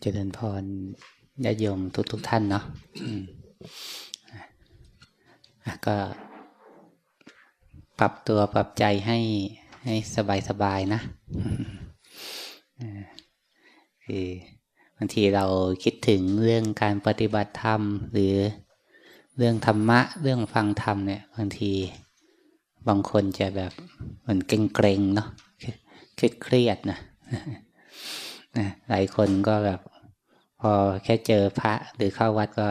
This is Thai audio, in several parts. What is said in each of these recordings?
เจริญพรญาโยมทุกทุกท่านเนาะก็ปรับตัวปรับใจให้ให้สบายสบายนะคือบางทีเราคิดถึงเรื่องการปฏิบัติธรรม หรือเรื่องธรรมะ เรื่องฟังธรรมเนี่ยบางทีบางคนจะแบบเหมือนเกรงๆเนาะเครียดๆนะ นะหลายคนก็แบบพอแค่เจอพระหรือเข้าวัดก็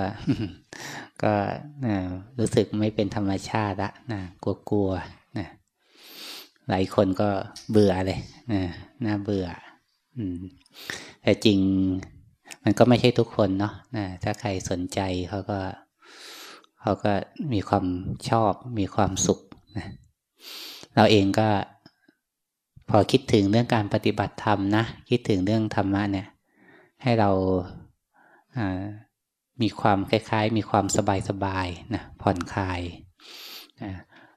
ก็นะรู้สึกไม่เป็นธรรมชาติละนะกลัวๆนะหลายคนก็เบื่อเลยนะน่าเบื่อ อืม แต่จริงมันก็ไม่ใช่ทุกคนเนาะนะถ้าใครสนใจเขาก็เขาก็มีความชอบมีความสุขนะเราเองก็ พอคิดถึงเรื่องการปฏิบัติธรรมนะ คิดถึงเรื่องธรรมะเนี่ย ให้เรามีความคล้ายๆ มีความสบายๆนะผ่อนคลายนะ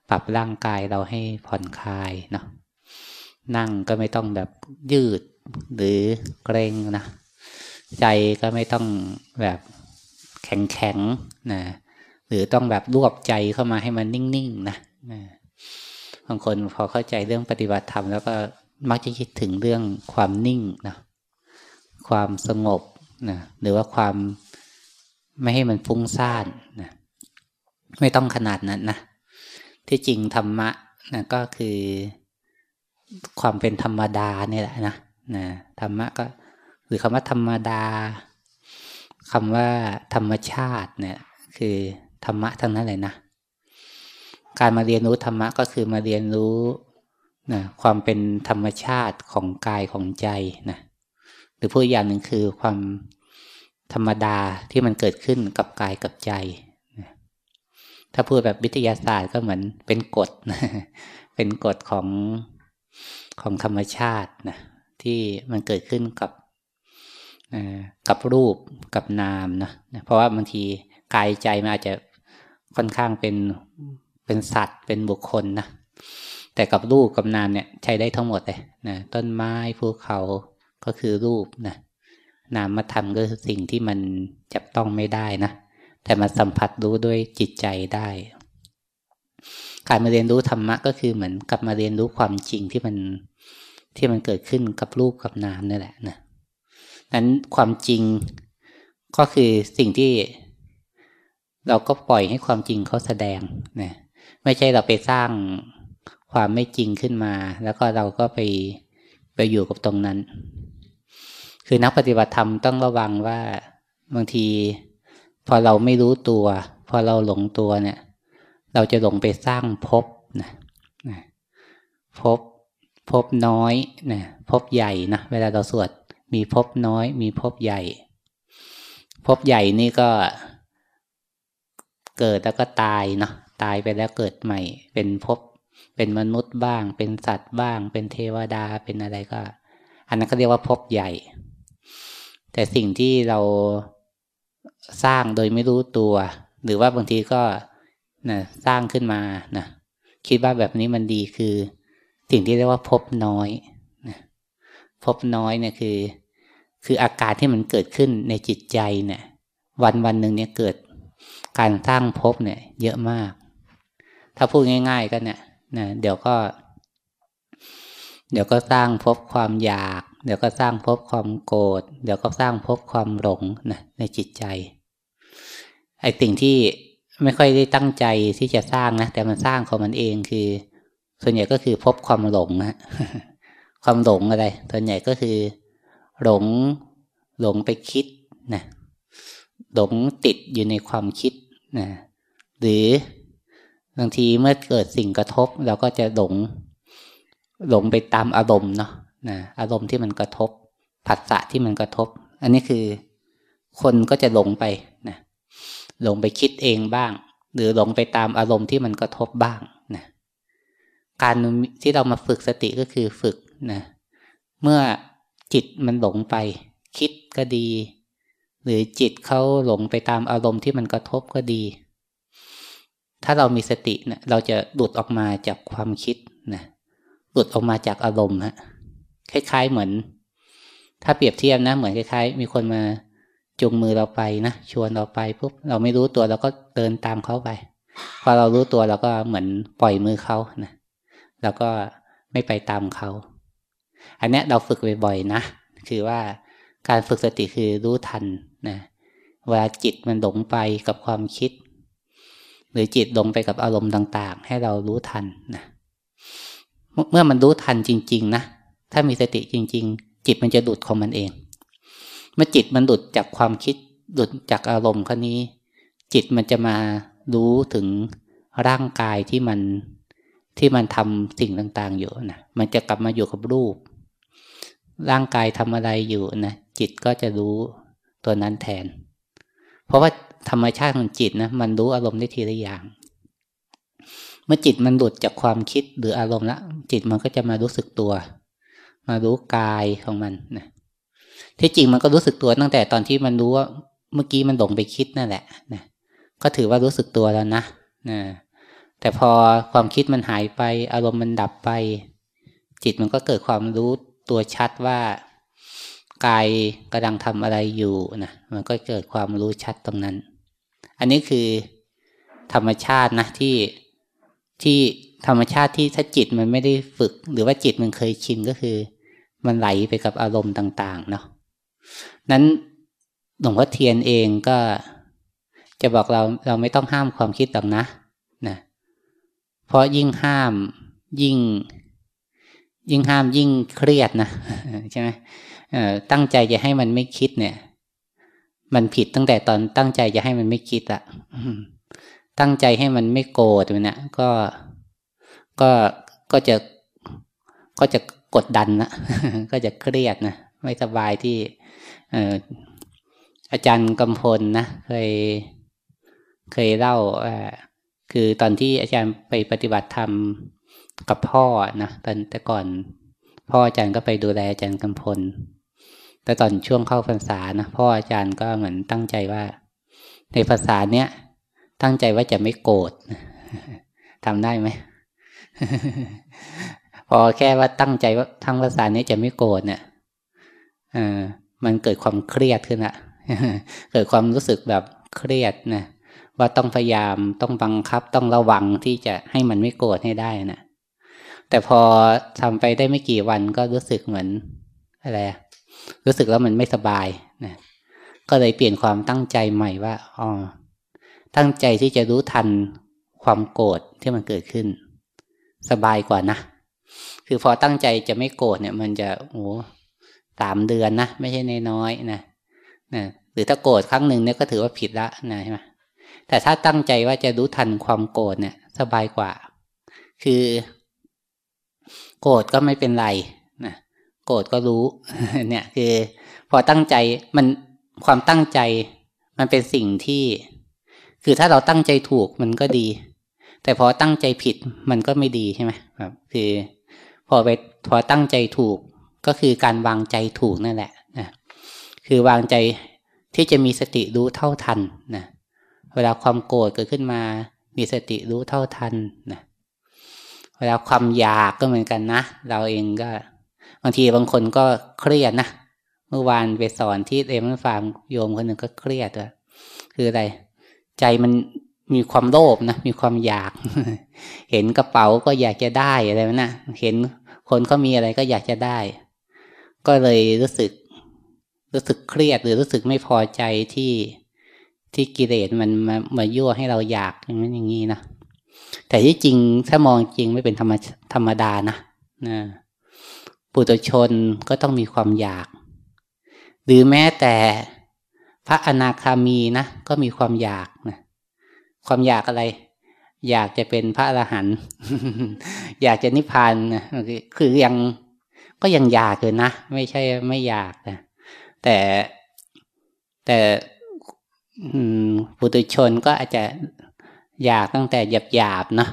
ปรับร่างกายเราให้ผ่อนคลายเนาะนั่งก็ไม่ต้องแบบยืดหรือเกรงนะใจก็ไม่ต้องแบบแข็งๆนะหรือต้องแบบรวบใจเข้ามาให้มันนิ่งๆนะนะ บางคนพอเข้าใจเรื่องปฏิบัติธรรมแล้วก็มักจะคิดถึงเรื่องความนิ่งนะความสงบนะหรือว่าความไม่ให้มันฟุ้งซ่านนะไม่ต้องขนาดนั้นนะที่จริงธรรมะนะก็คือความเป็นธรรมดาเนี่ยแหละนะนะธรรมะก็หรือคำว่าธรรมดาคำว่าธรรมชาติเนี่ย คือธรรมะทั้งนั้นเลยนะ การมาเรียนรู้ธรรมะก็คือมาเรียนรู้นะความเป็นธรรมชาติของกายของใจนะหรือพูดอย่างหนึ่งคือความธรรมดาที่มันเกิดขึ้นกับกายกับใจนะถ้าพูดแบบวิทยาศาสตร์ก็เหมือนเป็นกฎนะเป็นกฎของของธรรมชาตินะที่มันเกิดขึ้นกับกับรูปกับนามนะเพราะว่าบางทีกายใจมันอาจจะค่อนข้างเป็น เป็นสัตว์เป็นบุคคลนะแต่กับรูปกับนามเนี่ยใช้ได้ทั้งหมดเลยนะต้นไม้ภูเขาก็คือรูปนะนามธรรมก็คือสิ่งที่มันจับต้องไม่ได้นะแต่มาสัมผัสรู้ด้วยจิตใจได้ การมาเรียนรู้ธรรมะก็คือเหมือนกับมาเรียนรู้ความจริงที่มันที่มันเกิดขึ้นกับรูปกับนามนี่แหละนะนั้นความจริงก็คือสิ่งที่เราก็ปล่อยให้ความจริงเขาแสดงนะ ไม่ใช่เราไปสร้างความไม่จริงขึ้นมา แล้วก็เราก็ไปไปอยู่กับตรงนั้น คือนักปฏิบัติธรรมต้องระวังว่าบางที พอเราไม่รู้ตัว พอเราหลงตัวเนี่ย เราจะหลงไปสร้างภพนะนะภพภพน้อยนะภพใหญ่นะเวลาเราสวดมีภพน้อย มีภพใหญ่ภพใหญ่นี่ก็เกิดแล้วก็ตายเนาะ ตายไปแล้วเกิดใหม่ เป็นภพเป็นมนุษย์บ้าง เป็นสัตว์บ้าง เป็นเทวดาเป็นอะไรก็ อันนั้นก็เรียกว่าภพใหญ่ แต่สิ่งที่เราสร้างโดยไม่รู้ตัว หรือว่าบางทีก็นะสร้างขึ้นมานะคิดว่าแบบนี้มันดีคือ สิ่งที่เรียกว่าภพน้อยนะภพน้อยเนี่ยคือ คืออาการที่มันเกิดขึ้นในจิตใจเนี่ย วันวันหนึ่งเนี่ยเกิดการสร้างภพเนี่ย เยอะมาก ถ้าพูดง่าย ๆ ก็เนี่ยนะเดี๋ยวก็ เดี๋ยวก็สร้างพบความอยาก เดี๋ยวก็สร้างพบความโกรธเดี๋ยวก็สร้างพบความหลงนะในจิตใจไอ้สิ่งที่ไม่ค่อยได้ตั้งใจที่จะสร้างนะแต่มันสร้างของมันเองคือ ส่วนใหญ่ก็คือพบความหลงนะความหลงอะไรส่วนใหญ่ก็คือ หลงหลงไปคิดนะหลงติดอยู่ในความคิดนะหรือ บางทีเมื่อเกิดสิ่งกระทบ เราก็จะหลงหลงไปตามอารมณ์เนาะนะอารมณ์ที่มันกระทบ ผัสสะที่มันกระทบ อันนี้คือคนก็จะหลงไปนะหลงไปคิดเองบ้าง หรือหลงไปตามอารมณ์ที่มันกระทบบ้างนะการที่เรามาฝึกสติก็คือฝึกนะเมื่อจิตมันหลงไป คิดก็ดี หรือจิตเขาหลงไปตามอารมณ์ที่มันกระทบก็ดี ถ้าเรามีสติเนะเราจะหลุดออกมาจากความคิดนะหลุดออกมาจากอารมณ์ฮะคล้ายๆเหมือน ถ้าเปรียบเทียบนะเหมือนคล้ายๆ มีคนมาจูงมือเราไปนะชวนเราไปปุ๊บเราไม่รู้ตัวเราก็เดินตามเขาไป พอเรารู้ตัวเราก็เหมือนปล่อยมือเขานะแล้วก็ไม่ไปตามเขา อันนี้เราฝึกบ่อยๆนะคือว่าการฝึกสติคือรู้ทันนะเวลาจิตมันหลงไปกับความคิด หรือจิตหลงไปกับอารมณ์ต่างๆ ให้เรารู้ทันนะเมื่อมันรู้ทันจริง ๆ นะ ถ้ามีสติจริง ๆ จิตมันจะดุดของมันเอง เมื่อจิตมันดุดจากความคิดดุดจากอารมณ์คนนี้ จิตมันจะมารู้ถึงร่างกายที่มันที่มันทำสิ่งต่างๆ อยู่นะมันจะกลับมาอยู่กับรูป ร่างกายทำอะไรอยู่นะจิตก็จะรู้ตัวนั้นแทน เพราะว่า ธรรมชาติของจิตนะมันรู้อารมณ์ได้ทีละอย่าง เมื่อจิตมันหลุดจากความคิดหรืออารมณ์แล้วจิตมันก็จะมารู้สึกตัว มารู้กายของมันนะที่จริงมันก็รู้สึกตัวตั้งแต่ตอนที่มันรู้ว่าเมื่อกี้มันหลงไปคิดนั่นแหละนะก็ถือว่ารู้สึกตัวแล้วนะนะแต่พอความคิดมันหายไป อารมณ์มันดับไป จิตมันก็เกิดความรู้ตัวชัดว่ากายกำลังทำอะไรอยู่นะมันก็เกิดความรู้ชัดตรงนั้น อันนี้คือธรรมชาตินะที่ที่ธรรมชาติที่ถ้าจิตมันไม่ได้ฝึก หรือว่าจิตมันเคยชินก็คือ มันไหลไปกับอารมณ์ต่าง ๆ เนาะนั้นหลวงพ่อเทียนเองก็จะบอกเราเราไม่ต้องห้ามความคิดหรอกนะนะเพราะยิ่งห้ามยิ่ง ยิ่งห้ามยิ่งเครียดนะใช่ไหมตั้งใจจะให้มันไม่คิดเนี่ย มันผิดตั้งแต่ตอนตั้งใจจะให้มันไม่คิดอะตั้งใจให้มันไม่โกรธเนี่ยก็ก็ก็จะก็จะกดดันนะก็จะเครียดนะไม่สบายที่อาจารย์กำพลนะเคยเคยเล่าคือตอนที่อาจารย์ไปปฏิบัติธรรมกับพ่อนะตอนแต่ก่อน พ่ออาจารย์ก็ไปดูแลอาจารย์กำพล แต่ตอนช่วงเข้าพรรษานะพ่ออาจารย์ก็เหมือนตั้งใจว่า ในภาษาเนี้ยตั้งใจว่าจะไม่โกรธทำได้ไหมพอแค่ว่าตั้งใจว่าทั้งภาษานี้จะไม่โกรธเนี่ยอมันเกิดความเครียดขึ้นละเกิดความรู้สึกแบบเครียดนะว่าต้องพยายามต้องบังคับต้องระวังที่จะให้มันไม่โกรธให้ได้นะแต่พอทำไปได้ไม่กี่วันก็รู้สึกเหมือนอะไร รู้สึกแล้วมันไม่สบายนะก็เลยเปลี่ยนความตั้งใจใหม่ว่าอ๋อตั้งใจที่จะรู้ทันความโกรธที่มันเกิดขึ้น สบายกว่านะ คือพอตั้งใจจะไม่โกรธเนี่ย มันจะโอ้สามเดือนนะไม่ใช่นน้อยนะนะหรือถ้าโกรธครั้งหนึ่งเนี่ยก็ถือว่าผิดละนะใช่ไหมแต่ถ้าตั้งใจว่าจะรู้ทันความโกรธเนี่ย สบายกว่า คือ โกรธก็ไม่เป็นไร โกรธก็รู้ เนี่ยคือพอตั้งใจมันความตั้งใจ มันเป็นสิ่งที่ คือถ้าเราตั้งใจถูกมันก็ดี แต่พอตั้งใจผิดมันก็ไม่ดีใช่ไหมครับ คือ พอไปพอตั้งใจถูกก็คือการวางใจถูกนั่นแหละนะคือวางใจที่จะมีสติรู้เท่าทันนะเวลาความโกรธเกิดขึ้นมา มีสติรู้เท่าทันนะเวลาความอยากก็เหมือนกันนะ เราเองก็ บางทีบางคนก็เครียดนะเมื่อวานไปสอนที่เอ็มฟาร์มโยมคนหนึ่งก็เครียดอะคืออะไร ใจมันมีความโลภนะมีความอยาก เห็นกระเป๋าก็อยากจะได้อะไรนะเห็นคนเขามีอะไรก็อยากจะได้ ก็เลยรู้สึก รู้สึกเครียดหรือรู้สึกไม่พอใจที่ที่กิเลสมันมามายั่วให้เราอยากอย่างนั้นอย่างนี้นะแต่ที่จริงถ้ามองจริงไม่เป็นธรรมธรรมดานะนะ ปุถุชนก็ต้องมีความอยาก หรือแม้แต่พระอนาคามีนะก็มีความอยากนะความอยากอะไร อยากจะเป็นพระอรหันต์อยากจะนิพพานนะคือยังก็ยังอยากเลยนะไม่ใช่ไม่อยากนะแต่แต่ปุถุชนก็อาจจะอยากตั้งแต่หยาบหยาบนะ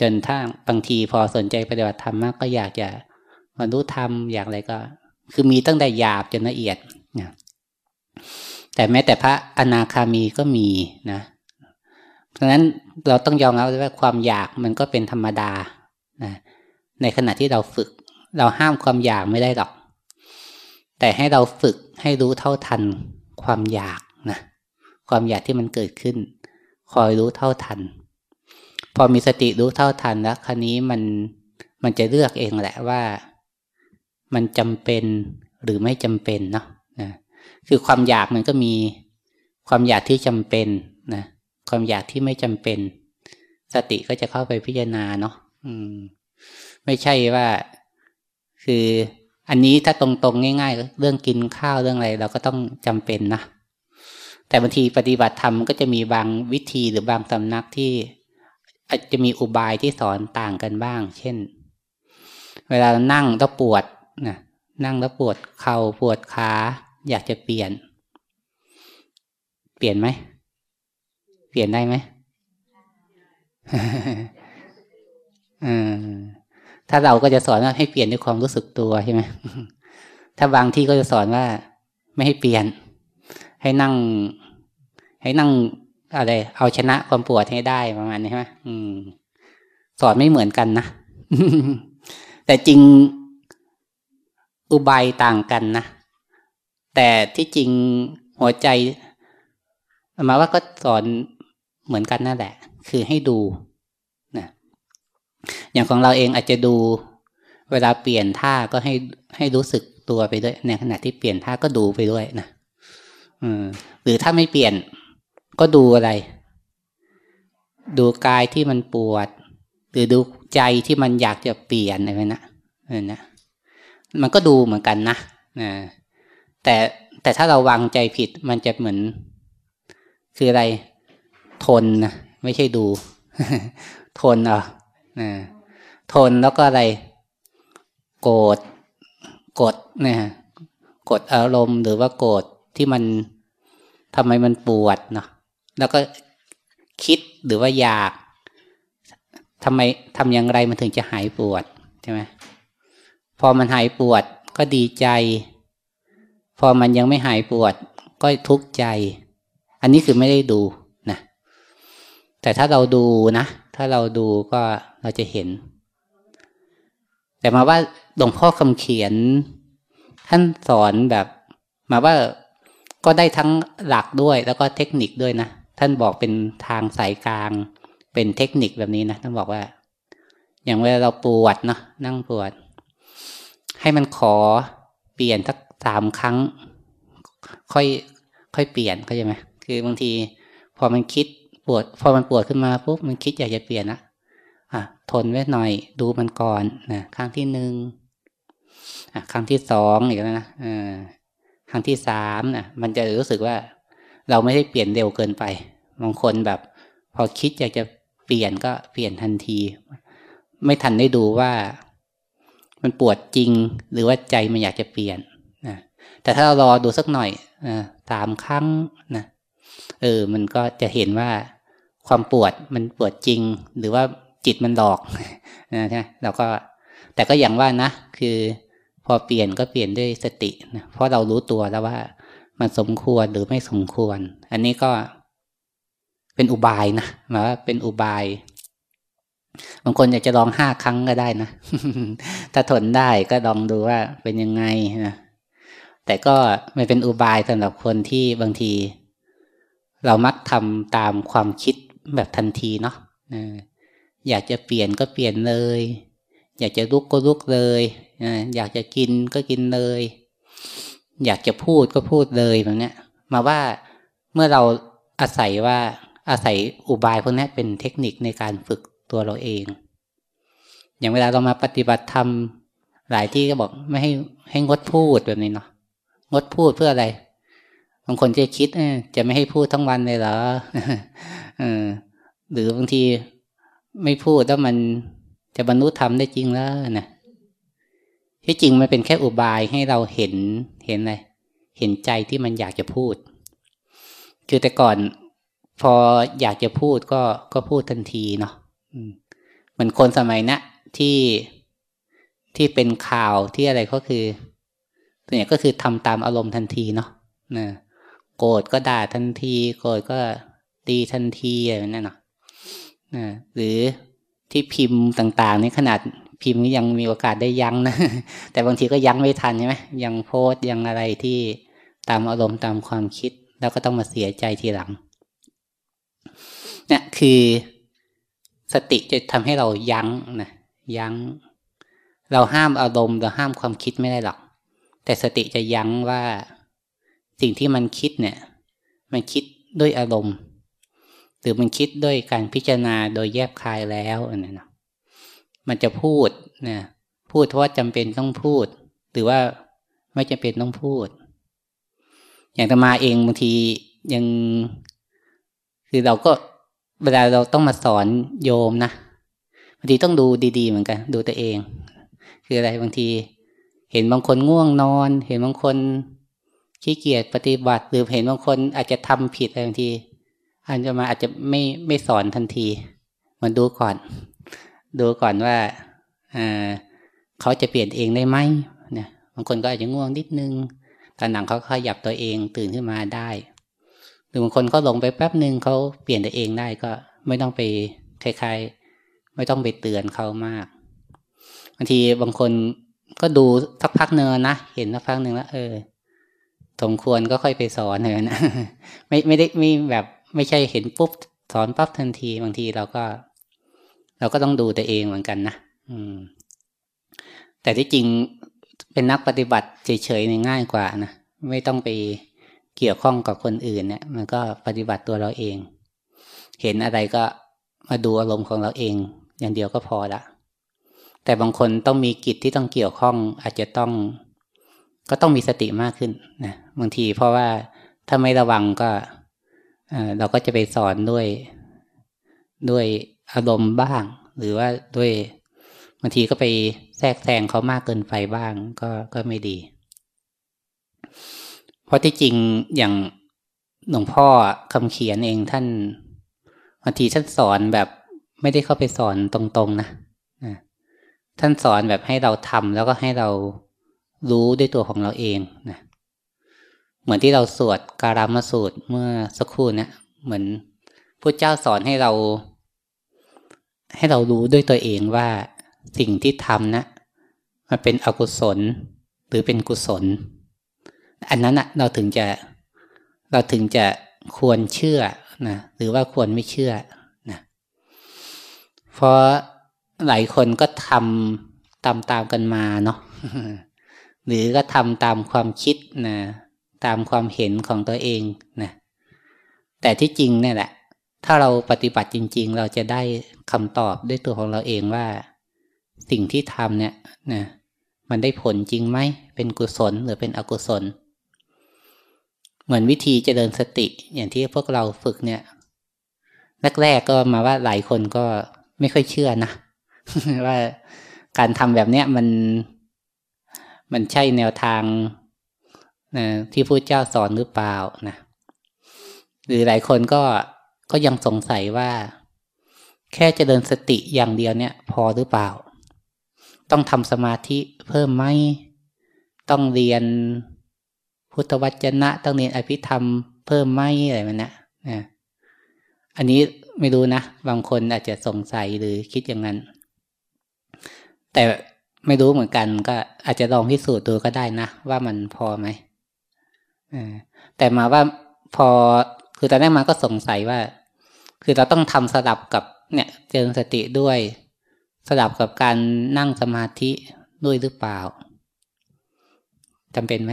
จนถ้าบางทีพอสนใจปฏิบัติธรรมมากก็อยากจะ บรรลุธรรมอย่างไรก็ คือมีตั้งแต่หยาบจนละเอียดนะแต่แม้แต่พระอนาคามีก็มีนะ เพราะนั้นเราต้องยอมรับว่าความอยากมันก็เป็นธรรมดานะในขณะที่เราฝึก เราห้ามความอยากไม่ได้หรอก แต่ให้เราฝึกให้รู้เท่าทันความอยากนะความอยากที่มันเกิดขึ้น คอยรู้เท่าทัน พอมีสติรู้เท่าทันแล้วครนี้มันมันจะเลือกเองแหละว่า มันจำเป็นหรือไม่จำเป็นเนาะนะคือความอยากมันก็มีความอยากที่จำเป็นนะความอยากที่ไม่จำเป็น สติก็จะเข้าไปพิจารณาเนาะอืม ไม่ใช่ว่าคืออันนี้ถ้าตรงๆง่าย ๆ เรื่องกินข้าวเรื่องอะไร เราก็ต้องจำเป็นนะแต่บางทีปฏิบัติธรรมก็จะมีบางวิธีหรือบางสำนักที่ อาจจะมีอุบายที่สอนต่างกันบ้าง เช่น เวลานั่งแล้วปวด นะนั่งแล้วปวดเข่าปวดขา อยากจะเปลี่ยน เปลี่ยนไหม เปลี่ยนได้ไหมถ้าเราก็จะสอนว่าให้เปลี่ยนด้วยความรู้สึกตัวใช่ไหมถ้าบางที่ก็จะสอนว่าไม่ให้เปลี่ยน ให้นั่ง ให้นั่งอะไร เอาชนะความปวดให้ได้ประมาณนี้ใช่ไหมสอนไม่เหมือนกันนะ แต่จริง อุบายต่างกันนะ แต่ที่จริงหัวใจมาว่าก็สอนเหมือนกันนั่นแหละ คือให้ดูนะอย่างของเราเองอาจจะดู เวลาเปลี่ยนท่าก็ให้ให้รู้สึกตัวไปด้วย ในขณะที่เปลี่ยนท่าก็ดูไปด้วยนะหรือถ้าไม่เปลี่ยนก็ดูอะไร ดูกายที่มันปวด หรือดูใจที่มันอยากจะเปลี่ยนอะไรนะนะ มันก็ดูเหมือนกันนะนะแต่แต่ถ้าเราวางใจผิดมันจะเหมือน คืออะไร ทนนะไม่ใช่ดู ทนอะนะทนแล้วก็อะไร โกรธกดเนี่ยกดอารมณ์หรือว่าโกรธที่มันทำไมมันปวดเนาะแล้วก็คิดหรือว่าอยากทำไมทำอย่างไรมันถึงจะหายปวดใช่ไหม พอมันหายปวดก็ดีใจ พอมันยังไม่หายปวด ก็ทุกข์ใจ อันนี้คือไม่ได้ดูนะแต่ถ้าเราดูนะ ถ้าเราดูก็เราจะเห็น แต่มาว่าหลวงพ่อคำเขียน ท่านสอนแบบมาว่าก็ได้ทั้งหลักด้วยแล้วก็เทคนิคด้วยนะท่านบอกเป็นทางสายกลาง เป็นเทคนิคแบบนี้นะท่านบอกว่า อย่างเวลาเราปวดเนาะนั่งปวด ให้มันขอเปลี่ยนสักสามครั้ง ค่อยค่อยเปลี่ยนเข้าใจไหมคือบางที พอมันคิดปวด พอมันปวดขึ้นมาปุ๊บมันคิดอยากจะเปลี่ยนนะอะทนไว้หน่อยดูมันก่อนนะครั้งที่หนึ่งอะครั้งที่สองอีกแล้วนะอ่าครั้งที่สามนะมันจะรู้สึกว่า เราไม่ได้เปลี่ยนเร็วเกินไปบางคนแบบ พอคิดอยากจะเปลี่ยนก็เปลี่ยนทันที ไม่ทันได้ดูว่า มันปวดจริง หรือว่าใจมันอยากจะเปลี่ยนนะแต่ถ้าเรารอดูสักหน่อยนะสามครั้งนะเออ มันก็จะเห็นว่าความปวดมันปวดจริง หรือว่าจิตมันหลอกนะใช่เราก็แต่ก็อย่างว่านะ คือพอเปลี่ยนก็เปลี่ยนด้วยสตินะเพราะเรารู้ตัวแล้วว่ามันสมควรหรือไม่สมควร อันนี้ก็เป็นอุบายนะหมายว่าเป็นอุบาย บางคนอยากจะลองห้าครั้งก็ได้นะ ถ้าทนได้ก็ลองดูว่าเป็นยังไงนะ แต่ก็ไม่เป็นอุบายสำหรับคนที่บางที เรามักทำตามความคิดแบบทันทีเนาะอยากจะเปลี่ยนก็เปลี่ยนเลย อยากจะลุกก็ลุกเลย อยากจะกินก็กินเลย อยากจะพูดก็พูดเลยแบบนี้มาว่าเมื่อเราอาศัยว่าอาศัยอุบายพวกนี้เป็นเทคนิคในการฝึก ตัวเราเอง อย่างเวลาเรามาปฏิบัติธรรมหลายที่ก็บอกไม่ให้ให้งดพูดแบบนี้เนาะงดพูดเพื่ออะไรบางคนจะคิดจะไม่ให้พูดทั้งวันเลยเหรอหรือบางทีไม่พูดแล้วมันจะบรรลุธรรมได้จริงแล้วนะที่จริงมันเป็นแค่อุบายให้เราเห็นเห็นอะไรเห็นใจที่มันอยากจะพูด คือแต่ก่อนพออยากจะพูดก็ก็พูดทันทีเนาะ เหมือนคนสมัยนะที่ที่เป็นข่าวที่อะไรก็คือส่วนใหญ่ก็คือทำตามอารมณ์ทันทีเนาะนะโกรธก็ด่าทันที โกรธก็ตีทันทีอะไรนั่นเนาะนะหรือที่พิมพ์ต่างๆนี่ขนาดพิมพ์ยังมีโอกาสได้ยั้งนะ แต่บางทีก็ยั้งไม่ทันใช่ไหมยังโพสยังอะไรที่ตามอารมณ์ตามความคิด แล้วก็ต้องมาเสียใจทีหลังเนี่ยคือ สติจะทำให้เรายั้งนะยั้ง เราห้ามอารมณ์เราห้ามความคิดไม่ได้หรอก แต่สติจะยั้งว่าสิ่งที่มันคิดเนี่ย มันคิดด้วยอารมณ์หรือมันคิดด้วยการพิจารณาโดยแยบคายแล้วนะนะมันจะพูดนะพูดเพราะว่าจำเป็นต้องพูด หรือว่าไม่จำเป็นต้องพูด อย่างตมาเองบางทียัง คือเราก็ เวลาเราต้องมาสอนโยมนะบางทีต้องดูดีๆเหมือนกัน ดูตัวเอง คืออะไรบางที เห็นบางคนง่วงนอน เห็นบางคนขี้เกียจปฏิบัติ หรือเห็นบางคนอาจจะทำผิดอะไรบางทีอาจจะมาอาจจะไม่ไม่สอนทันทีมันดูก่อน ดูก่อนว่าเขาจะเปลี่ยนเองได้ไหมเนี่ยบางคนก็อาจจะง่วงนิดนึงตอนหนังเขาขยับตัวเองตื่นขึ้นมาได้ รือบางคนก็ลงไปแป๊บหนึ่งเขาเปลี่ยนตัวเองได้ก็ไม่ต้องไปคล้ายๆ ไม่ต้องไปเตือนเขามากบางทีบางคนก็ดูสักพักเนินนะเห็นสักพักหนึ่งแล้ว เออสมควรก็ค่อยไปสอนเลยนะไม่ไม่ได้ไม่แบบ ไม่ใช่เห็นปุ๊บสอนปั๊บทันทีบางทีเราก็ เราก็ต้องดูตัวเองเหมือนกันนะอืม แต่ที่จริงเป็นนักปฏิบัติเฉยๆง่ายกว่านะไม่ต้องไป เกี่ยวข้องกับคนอื่นเนี่ย มันก็ปฏิบัติตัวเราเอง เห็นอะไรก็มาดูอารมณ์ของเราเอง อย่างเดียวก็พอละแต่บางคนต้องมีกิจที่ต้องเกี่ยวข้อง อาจจะต้อง ก็ต้องมีสติมากขึ้นนะบางทีเพราะว่าถ้าไม่ระวังก็เราก็จะไปสอนด้วยด้วยอารมณ์บ้าง หรือว่าด้วยบางทีก็ไปแทรกแซงเขามากเกินไปบ้าง ก็ก็ไม่ดี เพราะที่จริงอย่างหลวงพ่อคำเขียนเองท่านบางทีท่านสอนแบบไม่ได้เข้าไปสอนตรงๆนะท่านสอนแบบให้เราทำแล้วก็ให้เรารู้ด้วยตัวของเราเองนะเหมือนที่เราสวดการามสูตรเมื่อสักครู่นะเหมือนพระเจ้าสอนให้เรา ให้เรารู้ด้วยตัวเองว่าสิ่งที่ทำนะมันเป็นอกุศลหรือเป็นกุศล อันนั้นนะเราถึงจะเราถึงจะควรเชื่อนะหรือว่าควรไม่เชื่อนะเพราะหลายคนก็ทำตามตามกันมาเนาะหรือก็ทำตามความคิดนะตามความเห็นของตัวเองนะแต่ที่จริงเนี่ยแหละ ถ้าเราปฏิบัติจริง ๆ เราจะได้คำตอบด้วยตัวของเราเองว่า สิ่งที่ทำเนี่ยนะมันได้ผลจริงไหมเป็นกุศลหรือเป็นอกุศล เหมือนวิธีเจริญสติ อย่างที่พวกเราฝึกเนี่ยแรกๆก็มาว่าหลายคนก็ไม่ค่อยเชื่อนะว่าการทำแบบเนี้ยมันมันใช่แนวทางนะที่พระเจ้าสอนหรือเปล่านะหรือหลายคนก็ก็ยังสงสัยว่า แค่เจะเดินสติอย่างเดียวเนี่ย พอหรือเปล่า ต้องทำสมาธิเพิ่มไหมต้องเรียน พุทธวจนะต้องเรียนอภิธรรมเพิ่มไหมอะไรมันนะนะอันนี้ไม่รู้นะ บางคนอาจจะสงสัยหรือคิดอย่างนั้น แต่ไม่รู้เหมือนกันก็อาจจะลองพิสูจน์ดูก็ได้นะ ว่ามันพอไหมแต่มาว่าพอคือตอนแรกมาก็สงสัยว่า คือเราต้องทำสลับกับเนี่ย เจริญสติด้วย สลับกับการนั่งสมาธิด้วยหรือเปล่าจำเป็นไหม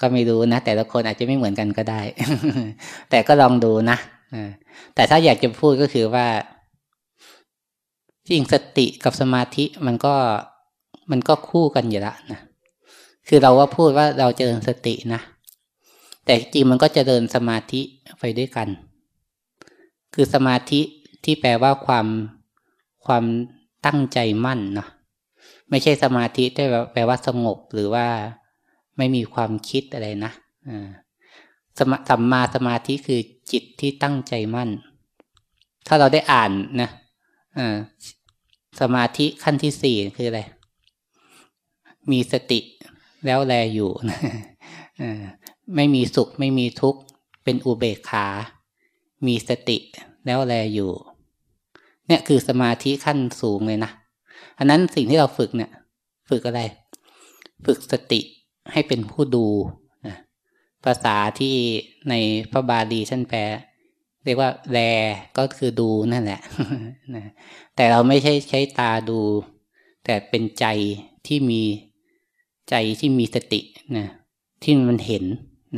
ก็ไม่รู้นะ แต่ละคนอาจจะไม่เหมือนกันก็ได้ แต่ก็ลองดูนะแต่ถ้าอยากจะพูดก็คือว่าจริงสติกับสมาธิมันก็มันก็คู่กันอยู่ล้วนะคือเราว่าพูดว่าเราจเจริญสตินะแต่จริงมันก็จะเดินสมาธิไปด้วยกัน คือสมาธิที่แปลว่าความความตั้งใจมั่นเนาะ ไม่ใช่สมาธิที่แปลว่าสงบหรือว่าไม่มีความคิดอะไรนะสมสัมมาสมาธิคือจิตที่ตั้งใจมั่น ถ้าเราได้อ่านนะสมาธิขั้นที่สี่คืออะไร มีสติแล้วแลอยู่ไม่มีสุขไม่มีทุกข์เป็นอุเบกขา มีสติแล้วแลอยู่ เนี่ยคือสมาธิขั้นสูงเลยนะ อันนั้นสิ่งที่เราฝึกเนี่ย ฝึกอะไร ฝึกสติให้เป็นผู้ดูนะภาษาที่ในพระบาลีท่านแปล เรียกว่าแลก็คือดูนั่นแหละนะแต่เราไม่ใช่ใช้ตาดู แต่เป็นใจที่มีใจที่มีสตินะที่มันเห็น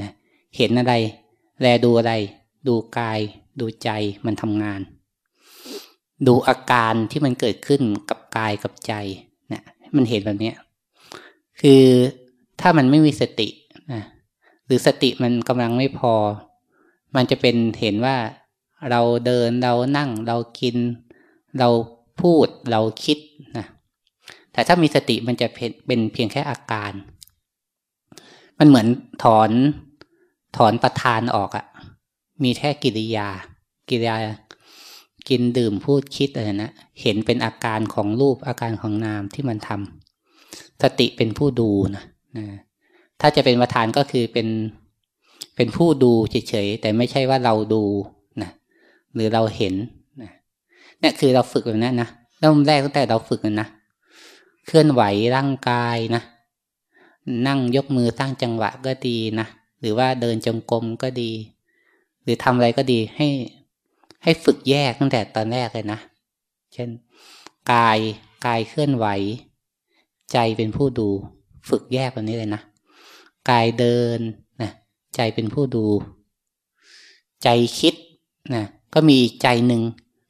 นะเห็นอะไร แลดูอะไร ดูกาย ดูใจมันทำงาน ดูอาการที่มันเกิดขึ้นกับกายกับใจนะมันเห็นแบบนี้คือถ้ามันไม่มีสตินะหรือสติมันกำลังไม่พอ มันจะเป็นเห็นว่าเราเดินเรานั่งเรากิน เราพูดเราคิดนะแต่ถ้ามีสติมันจะเป็นเพียงแค่อาการ มันเหมือนถอนถอนประธานออกอะมีแค่กิริยา กิริยา กินดื่มพูดคิดอะไรนะเห็นเป็นอาการของรูปอาการของนามที่มันทำสติเป็นผู้ดูนะนะถ้าจะเป็นประธานก็คือเป็นเป็นผู้ดูเฉยๆแต่ไม่ใช่ว่าเราดูนะหรือเราเห็นนะเนี่ยคือเราฝึกแบบนั้นนะเริ่มแรกตั้งแต่เราฝึกนะเคลื่อนไหวร่างกายนะนั่งยกมือสร้างจังหวะก็ดีนะหรือว่าเดินจงกรมก็ดี หรือทำอะไรก็ดีให้ ให้ฝึกแยกตั้งแต่ตอนแรกเลยนะ เช่น กายกายเคลื่อนไหว ใจเป็นผู้ดู ฝึกแยกแบบนี้เลยนะ กายเดินนะใจเป็นผู้ดู ใจคิดนะก็มีใจหนึ่ง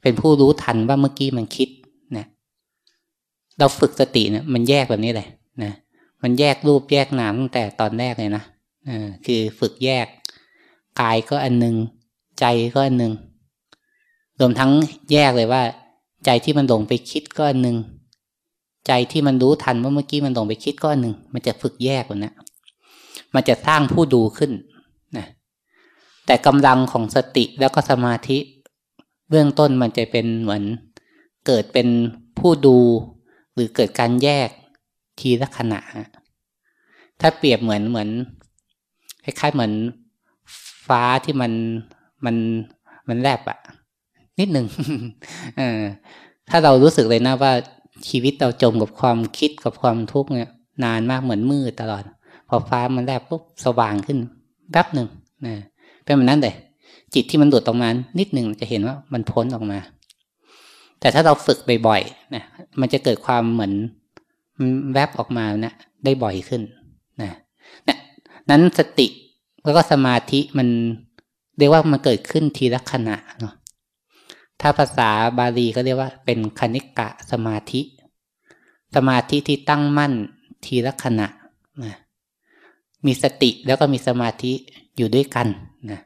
เป็นผู้รู้ทันว่าเมื่อกี้มันคิดนะเราฝึกสติเนะมันแยกแบบนี้เลยนะมันแยกรูปแยกนามตั้งแต่ตอนแรกเลยนะคือฝึกแยก กายก็อันหนึ่งใจก็อันหนึ่ง รวมทั้งแยกเลยว่า ใจที่มันหลงไปคิดก็อันหนึ่งใจที่มันรู้ทันว่าเมื่อกี้มันหลงไปคิดก็อันหนึ่งมันจะฝึกแยกแบบนี้มันจะสร้างผู้ดูขึ้นนะแต่กำลังของสติแล้วก็สมาธิ เบื้องต้นมันจะเป็นเหมือนเกิดเป็นผู้ดู หรือเกิดการแยกทีละขณะ ถ้าเปรียบเหมือนเหมือนคล้ายๆเหมือนฟ้าที่มันมันมันแลบอะ นิดหนึ่งเออถ้าเรารู้สึกเลยนะว่าชีวิตเราจมกับความคิดกับความทุกข์เนี่ย นานมากเหมือนมืดตลอด พอฟ้ามันแลบปุ๊บสว่างขึ้นแป๊บหนึ่งนะเป็นแบบนั้นเลยจิตที่มันหลุดออกมานิดหนึ่งจะเห็นว่ามันพ้นออกมา แต่ถ้าเราฝึกบ่อยๆนะมันจะเกิดความเหมือนมันแวบออกมานะได้บ่อยขึ้นนะนะนั้นสติแล้วก็สมาธิมันเรียกว่ามันเกิดขึ้นทีละขณะเนาะ ถ้าภาษาบาลีก็เรียกว่า เป็นคณิกะสมาธิ สมาธิที่ตั้งมั่นทีละขณะนะมีสติแล้วก็มีสมาธิอยู่ด้วยกันนะ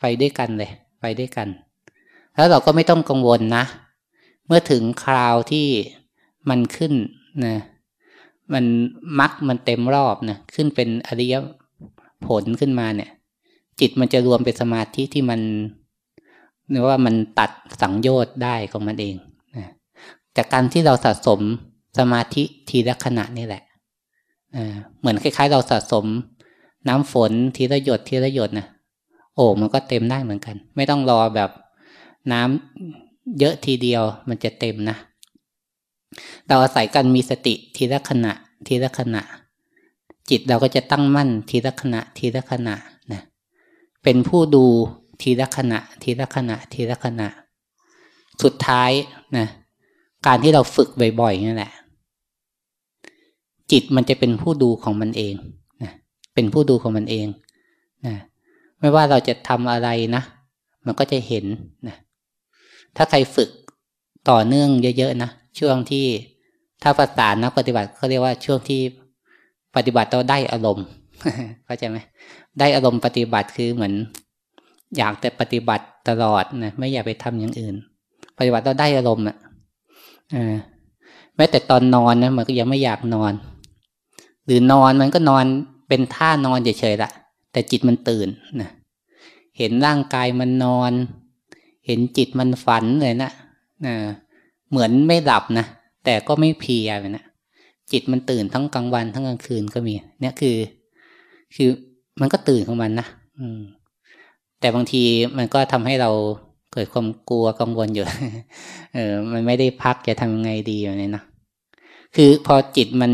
ไปด้วยกันเลย ไปด้วยกัน แล้วเราก็ไม่ต้องกังวลนะ เมื่อถึงคราวที่มันขึ้นนะมันมักมันเต็มรอบนะขึ้นเป็นอริยผลขึ้นมาเนี่ย จิตมันจะรวมเป็นสมาธิที่มัน หรือว่ามันตัดสังโยชน์ได้ของมันเองนะจากการที่เราสะสมสมาธิทีละขณะนี่แหละเหมือนคล้าย ๆ เราสะสมน้ำฝนทีละหยดทีละหยดนะโอ้มันก็เต็มได้เหมือนกัน ไม่ต้องรอแบบน้ำเยอะทีเดียวมันจะเต็มนะเราอาศัยกันมีสติทีละขณะ ทีละขณะ จิตเราก็จะตั้งมั่นทีละขณะ ทีละขณะนะเป็นผู้ดู ทีละขณะ ทีละขณะ ทีละขณะ สุดท้ายนะการที่เราฝึกบ่อยๆนี่แหละ จิตมันจะเป็นผู้ดูของมันเองนะเป็นผู้ดูของมันเองนะไม่ว่าเราจะทำอะไรนะ มันก็จะเห็นนะถ้าใครฝึกต่อเนื่องเยอะๆนะช่วงที่ถ้าภาษานักปฏิบัติเขาเรียกว่าช่วงที่ปฏิบัติเราได้อารมณ์เข้าใจไหมได้อารมณ์ปฏิบัติคือเหมือน อยากแต่ปฏิบัติตลอดนะไม่อยากไปทำอย่างอื่น ปฏิบัติเราได้อารมณ์อะแม้แต่ตอนนอนนะมันก็ยังไม่อยากนอน หรือนอนมันก็นอนเป็นท่านอนเฉยๆละแต่จิตมันตื่นนะเห็นร่างกายมันนอน เห็นจิตมันฝันเลยนะนะเหมือนไม่หลับนะแต่ก็ไม่เพียเลยนะจิตมันตื่นทั้งกลางวันทั้งกลางคืนก็มี เนี่ยคือ คือมันก็ตื่นของมันนะอืม แต่บางทีมันก็ทำให้เราเกิดความกลัวกังวลอยู่ เออ มันไม่ได้พักจะทำยังไงดีอย่างนี้นะคือพอจิตมัน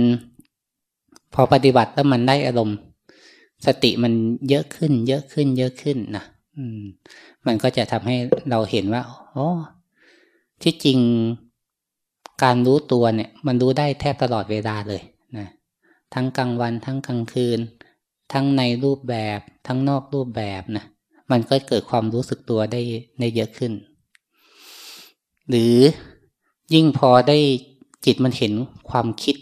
พอปฏิบัติแล้วมันได้อารมณ์ สติมันเยอะขึ้น เยอะขึ้น เยอะขึ้นนะอืม มันก็จะทำให้เราเห็นว่าอ๋อที่จริงการรู้ตัวเนี่ย มันรู้ได้แทบตลอดเวลาเลยนะทั้งกลางวัน ทั้งกลางคืน ทั้งในรูปแบบ ทั้งนอกรูปแบบนะ มันก็เกิดความรู้สึกตัวได้ได้เยอะขึ้น หรือยิ่งพอได้จิตมันเห็นความคิด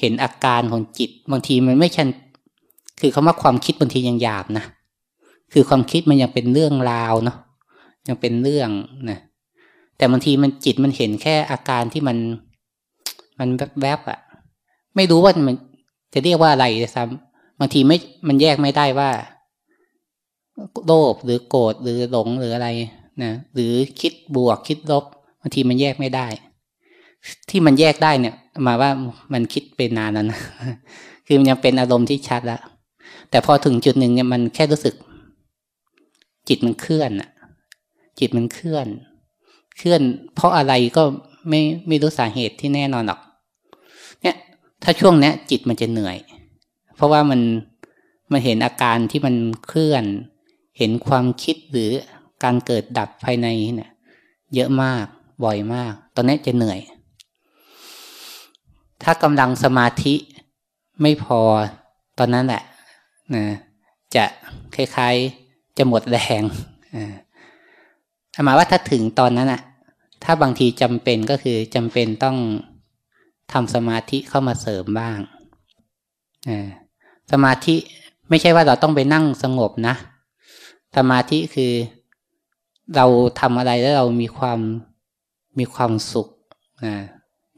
เห็นอาการของจิต บางทีมันไม่ใช่คือคำว่าความคิดบางทียังหยาบนะคือความคิดมันยังเป็นเรื่องราวเนาะยังเป็นเรื่องนะแต่บางทีมันจิตมันเห็นแค่อาการที่มัน มันแวบๆอะ่ะ ไม่รู้ว่ามันจะเรียกว่าอะไรซ้ำบางทีไม่มันแยกไม่ได้ว่า โลภหรือโกรธหรือหลงหรืออะไรนะหรือคิดบวกคิดลบบางทีมันแยกไม่ได้ ที่มันแยกได้เนี่ย มาว่ามันคิดเป็นนานแล้วนะคือมันยังเป็นอารมณ์ที่ชัดแล้วแต่พอถึงจุดหนึ่งเนี่ยมันแค่รู้สึก จิตมันเคลื่อนอะจิตมันเคลื่อน เคลื่อน เพราะอะไรก็ไม่ไม่รู้สาเหตุที่แน่นอนหรอก เนี่ย ถ้าช่วงเนี้ยจิตมันจะเหนื่อย เพราะว่ามันมันเห็นอาการที่มันเคลื่อน เห็นความคิดหรือการเกิดดับภายในเนี่ยเยอะมากบ่อยมาก ตอนนี้จะเหนื่อย ถ้ากำลังสมาธิไม่พอตอนนั้นแหละนะจะคล้ายๆจะหมดแรงหมายว่าถ้าถึงตอนนั้นอะถ้าบางทีจำเป็นก็คือจำเป็นต้องทำสมาธิเข้ามาเสริมบ้างสมาธิไม่ใช่ว่าเราต้องไปนั่งสงบนะ สมาธิคือเราทำอะไรแล้วเรามีความมีความสุขนะ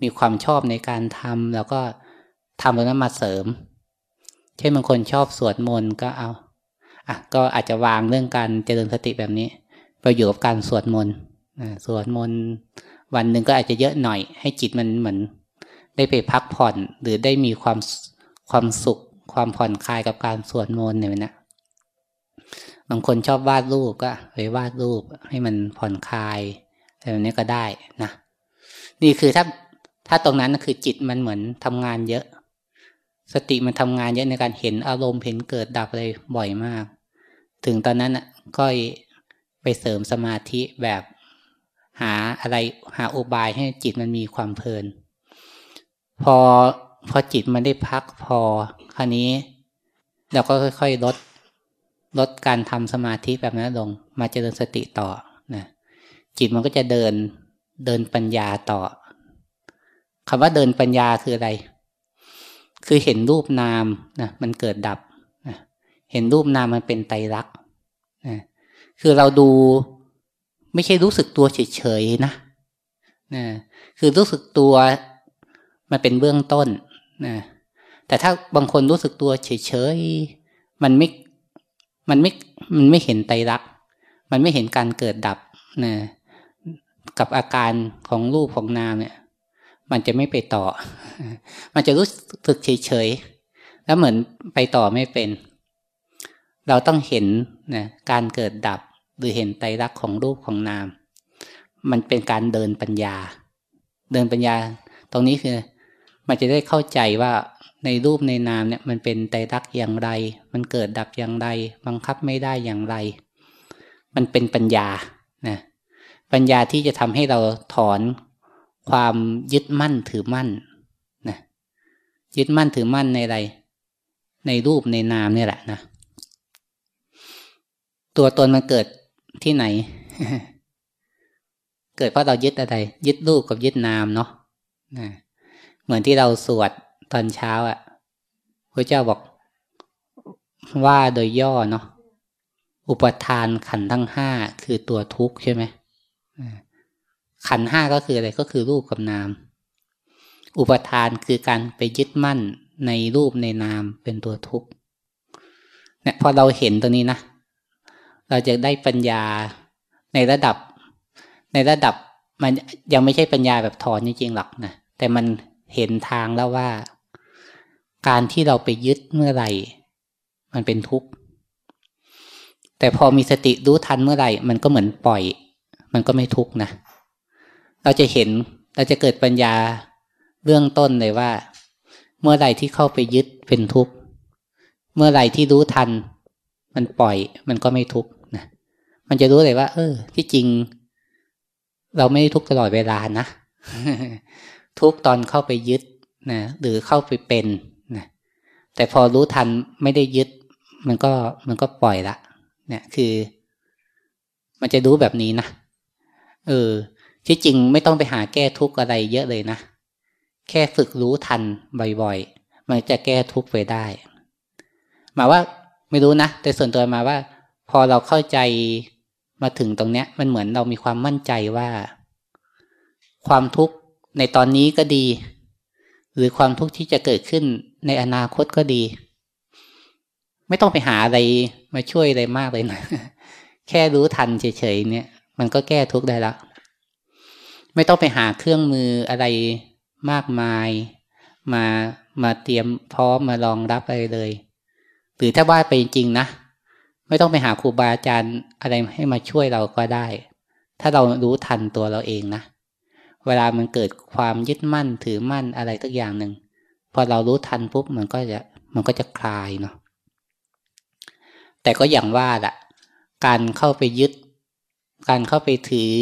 มีความชอบในการทำแล้วก็ทำตรงนั้นมาเสริม เช่นบางคนชอบสวดมนต์ก็เอาอะก็อาจจะวางเรื่องการเจริญสติแบบนี้ ไปอยู่กับการสวดมนต์สวดมนต์วันหนึ่งก็อาจจะเยอะหน่อย ให้จิตมันเหมือน ได้ไปพักผ่อนหรือได้มีความความสุข ความผ่อนคลายกับการสวดมนต์เนี่ยนะ บางคนชอบวาดรูปก็ไปวาดรูปให้มันผ่อนคลายอะไรแบบนี้ก็ได้นะนี่คือถ้าถ้าตรงนั้นคือจิตมันเหมือนทำงานเยอะ สติมันทำงานเยอะในการเห็นอารมณ์เห็นเกิดดับอะไรบ่อยมาก ถึงตอนนั้นอะก็ไปเสริมสมาธิแบบหาอะไรหาอุบายให้จิตมันมีความเพลิน พอพอจิตมันได้พักพอคราวนี้ เราก็ค่อย ๆ ลด ลดการทำสมาธิแบบนั้นลง มาเจริญสติต่อนะจิตมันก็จะเดินเดินปัญญาต่อคำว่าเดินปัญญาคืออะไร คือเห็นรูปนามนะมันเกิดดับนะเห็นรูปนามมันเป็นไตรลักษณ์นะคือเราดูไม่ใช่รู้สึกตัวเฉยๆนะนะคือรู้สึกตัวมันเป็นเบื้องต้นนะแต่ถ้าบางคนรู้สึกตัวเฉยๆมันไม่ มันไม่มันไม่เห็นไตรักมันไม่เห็นการเกิดดับนะกับอาการของรูปของนามเนี่ย มันจะไม่ไปต่อ มันจะรู้สึกเฉยๆแล้วเหมือนไปต่อไม่เป็น เราต้องเห็นนะการเกิดดับหรือเห็นไตรักของรูปของนาม มันเป็นการเดินปัญญา เดินปัญญา ตรงนี้คือ มันจะได้เข้าใจว่า ในรูปในนามเนี่ยมันเป็นไตรักอย่างไร มันเกิดดับอย่างไร บังคับไม่ได้อย่างไร มันเป็นปัญญานะปัญญาที่จะทำให้เราถอนความยึดมั่นถือมั่นนะยึดมั่นถือมั่นในอะไร ในรูปในนามเนี่ยแหละนะตัวตนมันเกิดที่ไหน เกิดเพราะเรายึดอะไร ยึดรูปกับยึดนามเนาะนะเหมือนที่เราสวด ตอนเช้าอะ่ะพระเจ้าบอกว่าโดยย่อเนาะอุปทานขันทั้งห้าคือตัวทุกข์ใช่ไหมขันห้าก็คืออะไรก็คือรูปกับนาม อุปทานคือการไปยึดมั่นในรูปในนามเป็นตัวทุกข์เนี่ยพอเราเห็นตัวนี้นะ เราจะได้ปัญญาในระดับ ในระดับมันยังไม่ใช่ปัญญาแบบถอนจริงๆหรอกนะแต่มันเห็นทางแล้วว่า การที่เราไปยึดเมื่อไหร่ มันเป็นทุกข์ แต่พอมีสติรู้ทันเมื่อไหร่ มันก็เหมือนปล่อย มันก็ไม่ทุกข์นะ เราจะเห็น เราจะเกิดปัญญาเรื่องต้นเลยว่า เมื่อไหร่ที่เข้าไปยึดเป็นทุกข์ เมื่อไหร่ที่รู้ทัน มันปล่อย มันก็ไม่ทุกข์นะ มันจะรู้เลยว่า เออ ที่จริง เราไม่ทุกข์ตลอดเวลานะ ทุกตอนเข้าไปยึดนะ หรือเข้าไปเป็น แต่พอรู้ทันไม่ได้ยึด มันก็มันก็ปล่อยละ เนี่ยคือ มันจะรู้แบบนี้นะเออ ที่จริงไม่ต้องไปหาแก้ทุกข์อะไรเยอะเลยนะ แค่ฝึกรู้ทันบ่อยๆ มันจะแก้ทุกข์ไปได้ หมายว่าไม่รู้นะ แต่ส่วนตัวมาว่า พอเราเข้าใจมาถึงตรงเนี้ย มันเหมือนเรามีความมั่นใจว่า ความทุกข์ในตอนนี้ก็ดี หรือความทุกข์ที่จะเกิดขึ้นในอนาคตก็ดี ไม่ต้องไปหาอะไรมาช่วยอะไรมากเลยนะ แค่รู้ทันเฉยๆเนี่ย มันก็แก้ทุกข์ได้ล้วไม่ต้องไปหาเครื่องมืออะไรมากมาย มามาเตรียมพร้อมมารองรับอะไรเลย หรือถ้าว่าไปจริงๆนะไม่ต้องไปหาครูบาอาจารย์อะไรให้มาช่วยเราก็ได้ ถ้าเรารู้ทันตัวเราเองนะ เวลามันเกิดความยึดมั่นถือมั่นอะไรทุกอย่างหนึ่งพอเรารู้ทันปุ๊บมันก็จะมันก็จะคลายเนาะแต่ก็อย่างว่าแหละการเข้าไปยึด การเข้าไปถือ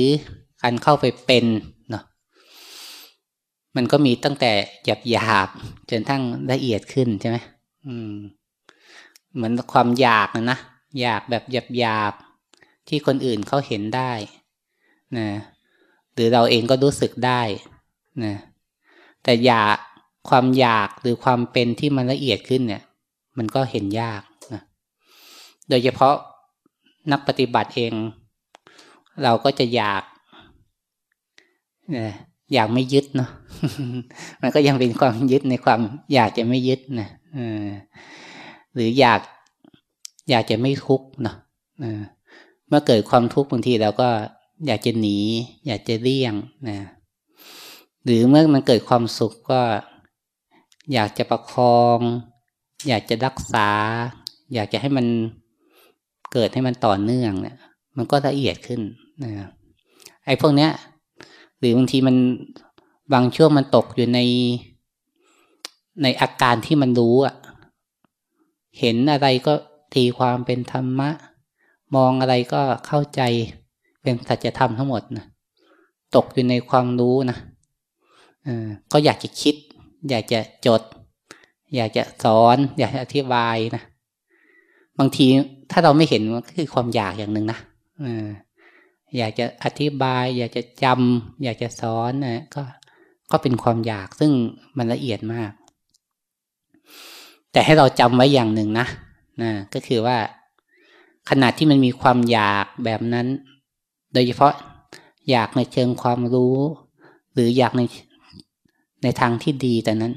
การเข้าไปเป็นเนาะมันก็มีตั้งแต่หยาบหยาบจนทั้งละเอียดขึ้นใช่ไหมอืม เหมือนความอยากนะนะอยากแบบหยาบหยาบที่คนอื่นเขาเห็นได้นะ หรือเราเองก็รู้สึกได้นะแต่อยากความอยากหรือความเป็นที่มันละเอียดขึ้นเนี่ย มันก็เห็นยากโดยเฉพาะนักปฏิบัติเอง เราก็จะอยากอยากไม่ยึดเนาะมันก็ยังเป็นความยึดในความอยากจะไม่ยึดนะหรืออยากอยากจะไม่ทุกข์เนาะเมื่อเกิดความทุกข์บางทีเราก็ อยากจะหนี อยากจะเลี่ยงนะหรือเมื่อมันเกิดความสุขก็ อยากจะประคอง อยากจะรักษา อยากจะให้มันเกิดให้มันต่อเนื่องเนี่ย มันก็ละเอียดขึ้นนะไอ้พวกเนี้ย หรือบางทีมันบางช่วงมันตกอยู่ในในอาการที่มันรู้อะเห็นอะไรก็ตีความเป็นธรรมะ มองอะไรก็เข้าใจ เป็นสัจธรรมทั้งหมดนะตกอยู่ในความรู้นะก็อยากจะคิด อยากจะจด อยากจะสอน อยากจะอธิบายนะบางทีถ้าเราไม่เห็นมันก็คือความอยากอย่างหนึ่งนะอยากจะอธิบาย อยากจะจำอยากจะสอนนะก็ก็เป็นความอยากซึ่งมันละเอียดมาก แต่ให้เราจำไว้อย่างหนึ่งนะนะก็คือว่าขนาดที่มันมีความอยากแบบนั้น โดยเฉพาะอยากในเชิงความรู้ หรืออยากในในทางที่ดีแต่นั้น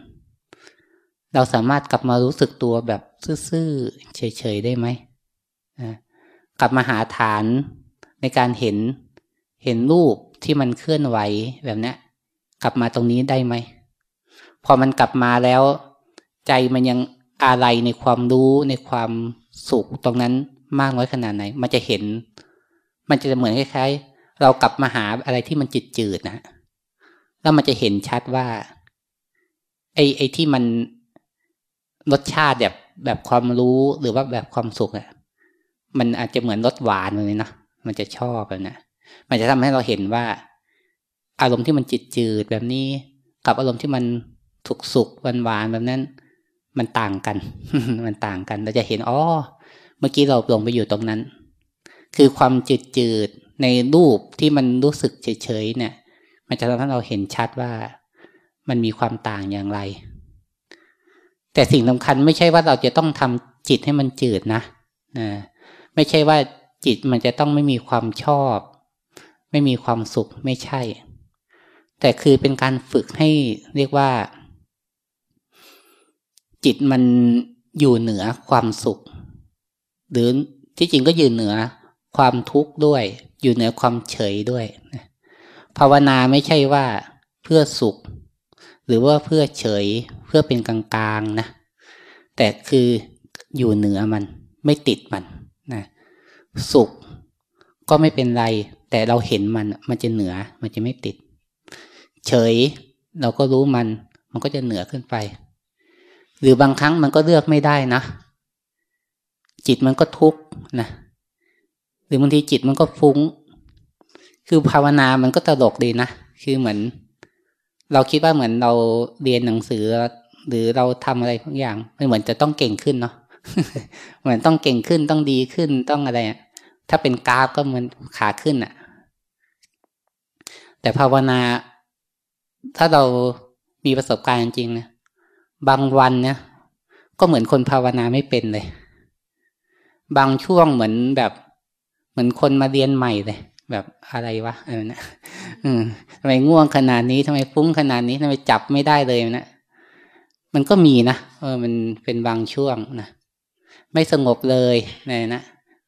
เราสามารถกลับมารู้สึกตัวแบบซื่อๆเฉยๆได้ไหมกลับมาหาฐานในการเห็นเห็นรูปที่มันเคลื่อนไหวแบบนี้กลับมาตรงนี้ได้ไหม พอมันกลับมาแล้ว ใจมันยังอะไรในความรู้ในความสุขตรงนั้นมากน้อยขนาดไหน มันจะเห็น มันจะเหมือนคล้ายๆ เรากลับมาหาอะไรที่มันจิตจืดนะ แล้วมันจะเห็นชัดว่า ไอ้ไอ้ที่มันรสชาติแบบแบบความรู้หรือว่าแบบความสุขอะมันอาจจะเหมือนรสหวานเลยนะมันจะชอบแบบนะมันจะทำให้เราเห็นว่า อารมณ์ที่มันจิตจืดแบบนี้ กับอารมณ์ที่มันถูกสุกหวานหวานแบบนั้น มันต่างกัน มันต่างกันเราจะเห็นอ๋อเมื่อกี้เราลงไปอยู่ตรงนั้น คือความจืดจืดในรูปที่มันรู้สึกเฉยๆเนี่ย มันจะทำให้เราเห็นชัดว่ามันมีความต่างอย่างไร แต่สิ่งสำคัญไม่ใช่ว่าเราจะต้องทำจิตให้มันจืดนะนะไม่ใช่ว่าจิตมันจะต้องไม่มีความชอบ ไม่มีความสุขไม่ใช่ แต่คือเป็นการฝึกให้เรียกว่า จิตมันอยู่เหนือความสุข หรือที่จริงก็อยู่เหนือ ความทุกข์ด้วย อยู่เหนือความเฉยด้วยภาวนาไม่ใช่ว่าเพื่อสุข หรือว่าเพื่อเฉยเพื่อเป็นกลางๆนะ แต่คืออยู่เหนือมันไม่ติดมันนะสุขก็ไม่เป็นไร แต่เราเห็นมันมันจะเหนือมันจะไม่ติด เฉยเราก็รู้มัน มันก็จะเหนือขึ้นไป หรือบางครั้งมันก็เลือกไม่ได้นะ จิตมันก็ทุกข์นะ รือบางทีจิตมันก็ฟุง้ง คือภาวนามันก็ตลกดีนะ คือเหมือน เราคิดว่าเหมือนเราเรียนหนังสือ หรือเราทำอะไรทุกอย่าง มันเหมือนจะต้องเก่งขึ้นเนาะ เหมือนต้องเก่งขึ้นต้องดีขึ้นต้องอะไรอะถ้าเป็นกราฟก็เหมือนขาขึ้นอะแต่ภาวนา ถ้าเรามีประสบการณ์จริงนะบางวันเนี่ยก็เหมือนคนภาวนาไม่เป็นเลย บางช่วงเหมือนแบบ เหมือนคนมาเรียนใหม่เลย แบบอะไรวะอะไรนะอืมทำไมง่วงขนาดนี้ทำไมฟุ้งขนาดนี้ทำไมจับไม่ได้เลยนะมันก็มีนะเออมันเป็นบางช่วงนะไม่สงบเลยนะนะ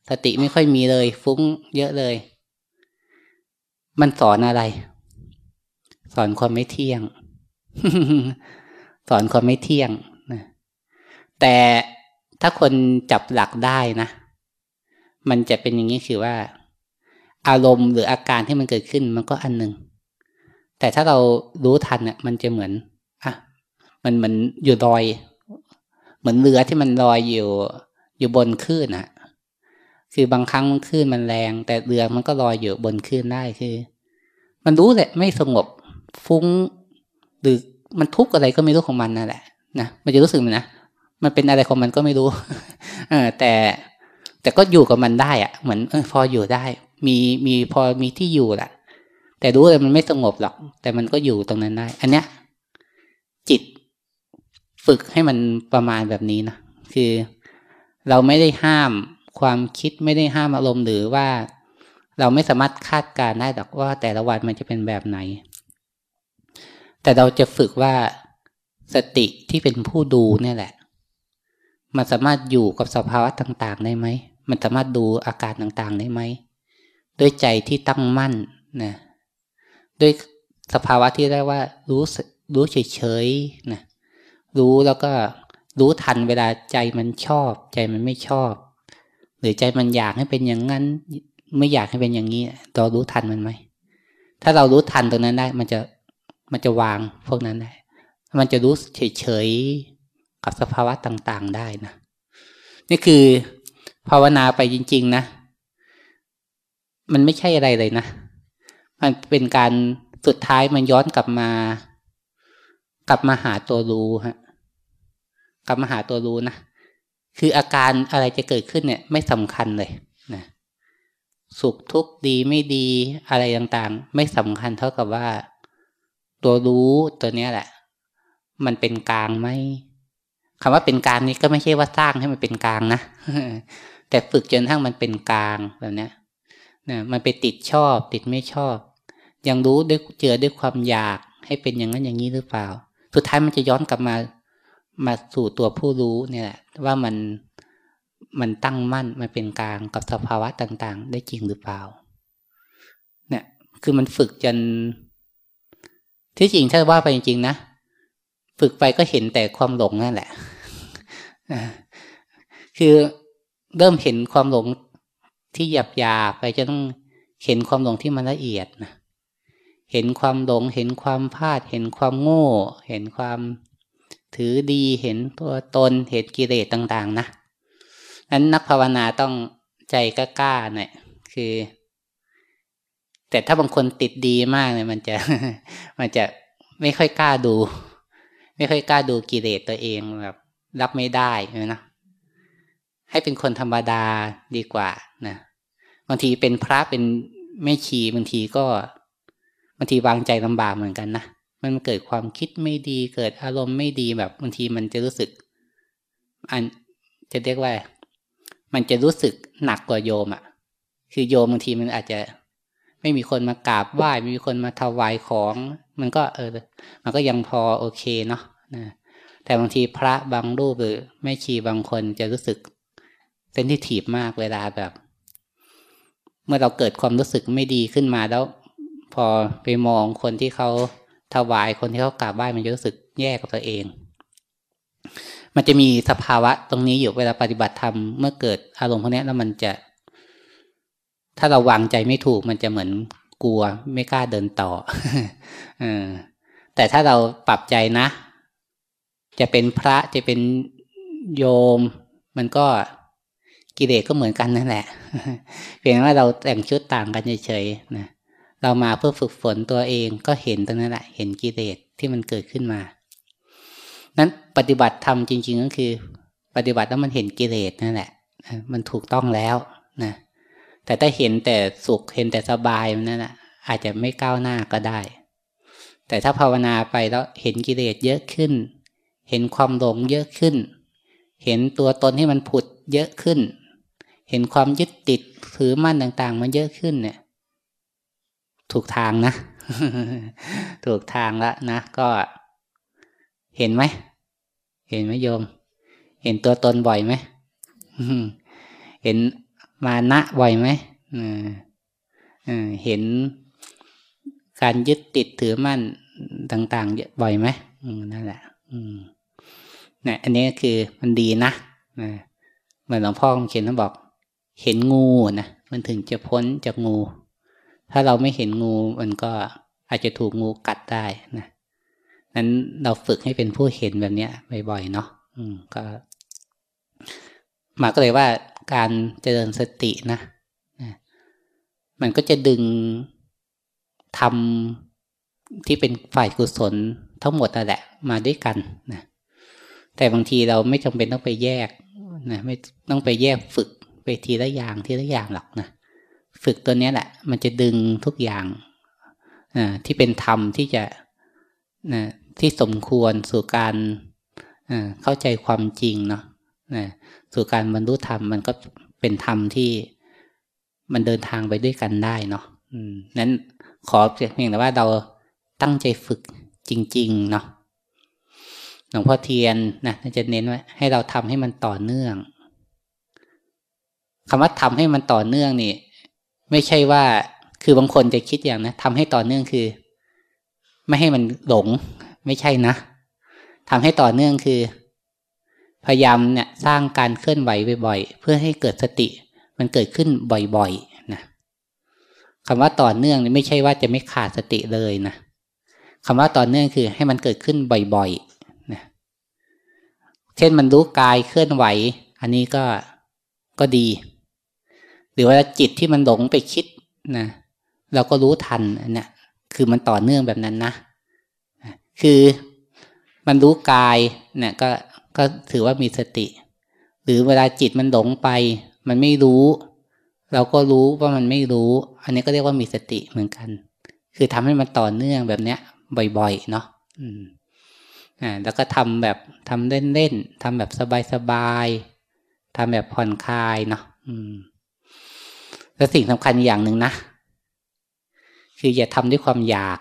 สติไม่ค่อยมีเลย ฟุ้งเยอะเลย มันสอนอะไร สอนความไม่เที่ยง สอนความไม่เที่ยงนะแต่ถ้าคนจับหลักได้นะ มันจะเป็นอย่างนี้คือว่า อารมณ์หรืออาการที่มันเกิดขึ้นมันก็อันหนึ่งแต่ถ้าเรารู้ทันเนี่ยมันจะเหมือนอะมันเหมือนอยู่ลอย เหมือนเรือที่มันลอยอยู่อยู่บนคลื่นอะคือบางครั้งคลื่นมันแรง แต่เรือมันก็ลอยอยู่บนคลื่นได้คือ มันรู้แหละไม่สงบฟุ้ง หรือมันทุกข์อะไรก็ไม่รู้ของมันนั่นแหละนะมันจะรู้สึกนะมันเป็นอะไรของมันก็ไม่รู้ เออแต่ แต่ก็อยู่กับมันได้อะเหมือนเออพออยู่ได้ มีมีพอมีที่อยู่แหละแต่รู้เลยมันไม่สงบหรอก แต่มันก็อยู่ตรงนั้นได้ อันเนี้ย จิตฝึกให้มันประมาณแบบนี้นะคือเราไม่ได้ห้ามความคิดไม่ได้ห้ามอารมณ์หรือว่า เราไม่สามารถคาดการได้หรอกว่า แต่ละวันมันจะเป็นแบบไหน แต่เราจะฝึกว่าสติที่เป็นผู้ดูเนี่ยแหละ มันสามารถอยู่กับสภาวะต่าง ๆ ได้ไหม มันสามารถดูอาการต่างๆได้ไหมด้วยใจที่ตั้งมั่นนะด้วยสภาวะที่เรียกว่ารู้รู้เฉยๆนะรู้แล้วก็รู้ทันเวลาใจมันชอบ ใจมันไม่ชอบ หรือใจมันอยากให้เป็นอย่างนั้น ไม่อยากให้เป็นอย่างนี้เรารู้ทันมันไหมถ้าเรารู้ทันตรงนั้นได้ มันจะมันจะวางพวกนั้นได้ มันจะรู้เฉยๆกับสภาวะต่างๆได้นะนี่คือ ภาวนาไปจริง ๆ นะ มันไม่ใช่อะไรเลยนะ มันเป็นการสุดท้ายมันย้อนกลับมา กลับมาหาตัวรู้ฮะ กลับมาหาตัวรู้นะคืออาการอะไรจะเกิดขึ้นเนี่ย ไม่สำคัญเลยนะสุขทุกข์ดีไม่ดีอะไรต่างๆ ไม่สำคัญเท่ากับว่า ตัวรู้ตัวเนี้ยแหละ มันเป็นกลางไหมคำว่าเป็นกลางนี้ก็ไม่ใช่ว่าสร้างให้มันเป็นกลางนะ แต่ฝึกจนทั้งมันเป็นกลางแบบนี้นะมันไปติดชอบ ติดไม่ชอบ ยังรู้ด้วยเจอด้วยความอยากให้เป็นอย่างนั้นอย่างนี้หรือเปล่า สุดท้ายมันจะย้อนกลับมามาสู่ตัวผู้รู้เนี่ยแหละว่ามันมันตั้งมั่นมันเป็นกลางกับสภาวะต่างๆ ได้จริงหรือเปล่า เนี่ย คือมันฝึกจนที่จริงถ้าว่าไปจริงๆนะฝึกไปก็เห็นแต่ความหลงนั่นแหละคือ เริ่มเห็นความหลงที่หยาบหยาไปจะต้องเห็นความหลงที่มันละเอียดนะเห็นความหลง เห็นความพลาด เห็นความโง่ เห็นความถือดีเห็นตัวตนเห็นกิเลสต่างๆ นะนั้นนักภาวนาต้องใจกล้าๆหน่อยคือ แต่ถ้าบางคนติดดีมากเนี่ยมันจะ มันจะไม่ค่อยกล้าดู ไม่ค่อยกล้าดูกิเลสตัวเองแบบ รับไม่ได้นะ ให้เป็นคนธรรมดาดีกว่านะบางทีเป็นพระเป็นแม่ชีบางทีก็บางทีวางใจลำบากเหมือนกันนะมันเกิดความคิดไม่ดี เกิดอารมณ์ไม่ดีแบบบางทีมันจะรู้สึก อันจะเรียกว่า มันจะรู้สึกหนักกว่าโยมอะ่ะ คือโยมบางทีมันอาจจะไม่มีคนมากราบไหว้ไม่มีคนมาถวายของ มันก็เออ มันก็ยังพอโอเคเนาะนะแต่บางทีพระบางรูปหรือแม่ชีบางคนจะรู้สึก เซนซิทีฟมากเวลาแบบ เมื่อเราเกิดความรู้สึกไม่ดีขึ้นมาแล้ว พอไปมองคนที่เขาถวายคนที่เขากราบไหว้มันจะรู้สึกแย่กับตัวเอง มันจะมีสภาวะตรงนี้อยู่เวลาปฏิบัติธรรมเมื่อเกิดอารมณ์พวกนี้แล้วมันจะ ถ้าเราวางใจไม่ถูกมันจะเหมือนกลัวไม่กล้าเดินต่ออแต่ถ้าเราปรับใจนะ จะเป็นพระจะเป็นโยม มันก็ กิเลสก็เหมือนกันนั่นแหละ เพียงว่าเราแต่งชุดต่างกันเฉยๆนะเรามาเพื่อฝึกฝนตัวเองก็เห็นตรงนั้นแหละ เห็นกิเลสที่มันเกิดขึ้นมา นั้นปฏิบัติธรรมจริง ๆ ก็คือ ปฏิบัติแล้วมันเห็นกิเลสนั่นแหละ มันถูกต้องแล้วนะ แต่ถ้าเห็นแต่สุขเห็นแต่สบายนั่นแหละอาจจะไม่ก้าวหน้าก็ได้ แต่ถ้าภาวนาไปแล้วเห็นกิเลสเยอะขึ้น เห็นความหลงเยอะขึ้น เห็นตัวตนที่มันผุดเยอะขึ้น เห็นความยึดติดถือมั่นต่าง ๆ มันเยอะขึ้นเนี่ย ถูกทางนะ ถูกทางละนะก็เห็นไหม เห็นไหมโยม เห็นตัวตนบ่อยไหมเห็นมานะบ่อยไหมเห็นการยึดติดถือมั่นต่างๆบ่อยไหมนั่นแหละเนี่ยอันนี้คือมันดีนะเหมือนหลวงพ่อเขียนท่านบอก เห็นงูนะมันถึงจะพ้นจากงู ถ้าเราไม่เห็นงูมันก็อาจจะถูกงูกัดได้นะนั้นเราฝึกให้เป็นผู้เห็นแบบเนี้ยบ่อยๆเนาะอืมก็หมาก็เลยว่าการเจริญสตินะมันก็จะดึงทำที่เป็นฝ่ายกุศลทั้งหมดนั่นแหละ มาด้วยกันนะแต่บางทีเราไม่จำเป็นต้องไปแยกนะไม่ต้องไปแยกฝึก ไปทีละอย่างทีละอย่างหรอกนะฝึกตัวนี้แหละ มันจะดึงทุกอย่างที่เป็นธรรมที่จะนะที่สมควรสู่การเข้าใจความจริงเนาะนะสู่การบรรลุธรรมมันก็เป็นธรรมที่มันเดินทางไปด้วยกันได้เนาะนั้นขอเพียงแต่ว่าเราตั้งใจฝึกจริง ๆ เนาะหลวงพ่อเทียนนะจะเน้นว่าให้เราทำให้มันต่อเนื่อง คำว่าทำให้มันต่อเนื่องนี่ ไม่ใช่ว่าคือบางคนจะคิดอย่างนะทำให้ต่อเนื่องคือ ไม่ให้มันหลง ไม่ใช่นะทำให้ต่อเนื่องคือ พยายามเนี่ยสร้างการเคลื่อนไหวบ่อยๆเพื่อให้เกิดสติ มันเกิดขึ้นบ่อยๆนะคำว่าต่อเนื่องนี่ไม่ใช่ว่าจะไม่ขาดสติเลยนะคำว่าต่อเนื่องคือให้มันเกิดขึ้นบ่อยๆนะเช่นมันรู้กายเคลื่อนไหว อันนี้ก็ก็ดี หรือว่าจิตที่มันหลงไปคิดนะเราก็รู้ทันอันนี้คือมันต่อเนื่องแบบนั้นนะคือมันรู้กายเนี่ยก็ก็ถือว่ามีสติ หรือเวลาจิตมันหลงไป มันไม่รู้ เราก็รู้ว่ามันไม่รู้ อันนี้ก็เรียกว่ามีสติเหมือนกัน คือทำให้มันต่อเนื่องแบบเนี้ย บ่อยๆเนาะอืมอ่าแล้วก็ทำแบบทำเล่นๆทำแบบสบายๆทำแบบผ่อนคลายเนาะอืม แล้วสิ่งสำคัญอย่างหนึ่งนะ คืออย่าทำด้วยความอยาก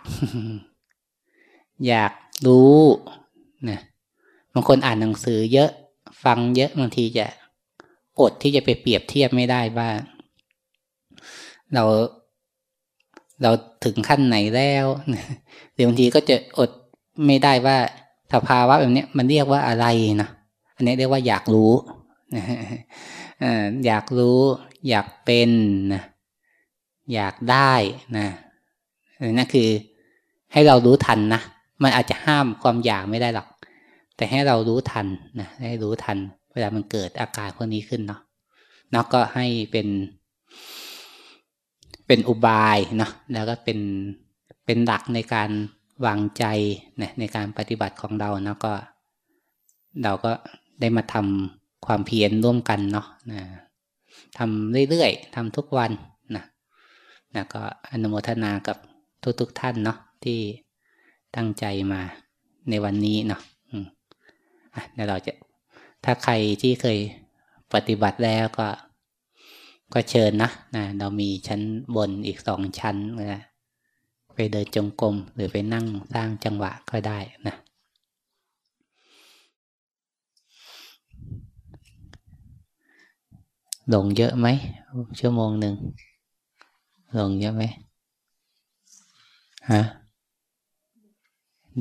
อยากรู้นะบางคนอ่านหนังสือเยอะ ฟังเยอะบางทีจะอดที่จะไปเปรียบเทียบไม่ได้ว่า เรา เราถึงขั้นไหนแล้วหรือบางทีก็จะอดไม่ได้ว่าสภาวะแบบนี้มันเรียกว่าอะไรนะอันนี้เรียกว่าอยากรู้อยากรู้ อยากเป็นนะอยากได้นะนั่นคือให้เรารู้ทันนะมันอาจจะห้ามความอยากไม่ได้หรอก แต่ให้เรารู้ทันนะให้รู้ทัน เวลามันเกิดอาการพวกนี้ขึ้นเนาะเนาะก็ให้เป็น เป็นอุบายเนาะแล้วก็เป็นเป็นหลักในการวางใจนะในการปฏิบัติของเราเนาะก็ เราก็ได้มาทำความเพียรร่วมกันเนาะนะ ทำเรื่อยๆทำทุกวันนะนะก็อนุโมทนากับทุกๆทท่านเนาะที่ตั้งใจมาในวันนี้เนาะอะเดี๋ยวเราจะถ้าใครที่เคยปฏิบัติแล้วก็ ก็เชิญนะนะเรามีชั้นบนอีกสองชั้นนะไปเดินจงกรมหรือไปนั่งสร้างจังหวะก็ได้นะ หลงเยอะไหมชั่วโมงหนึ่งหลงเยอะไหมฮะ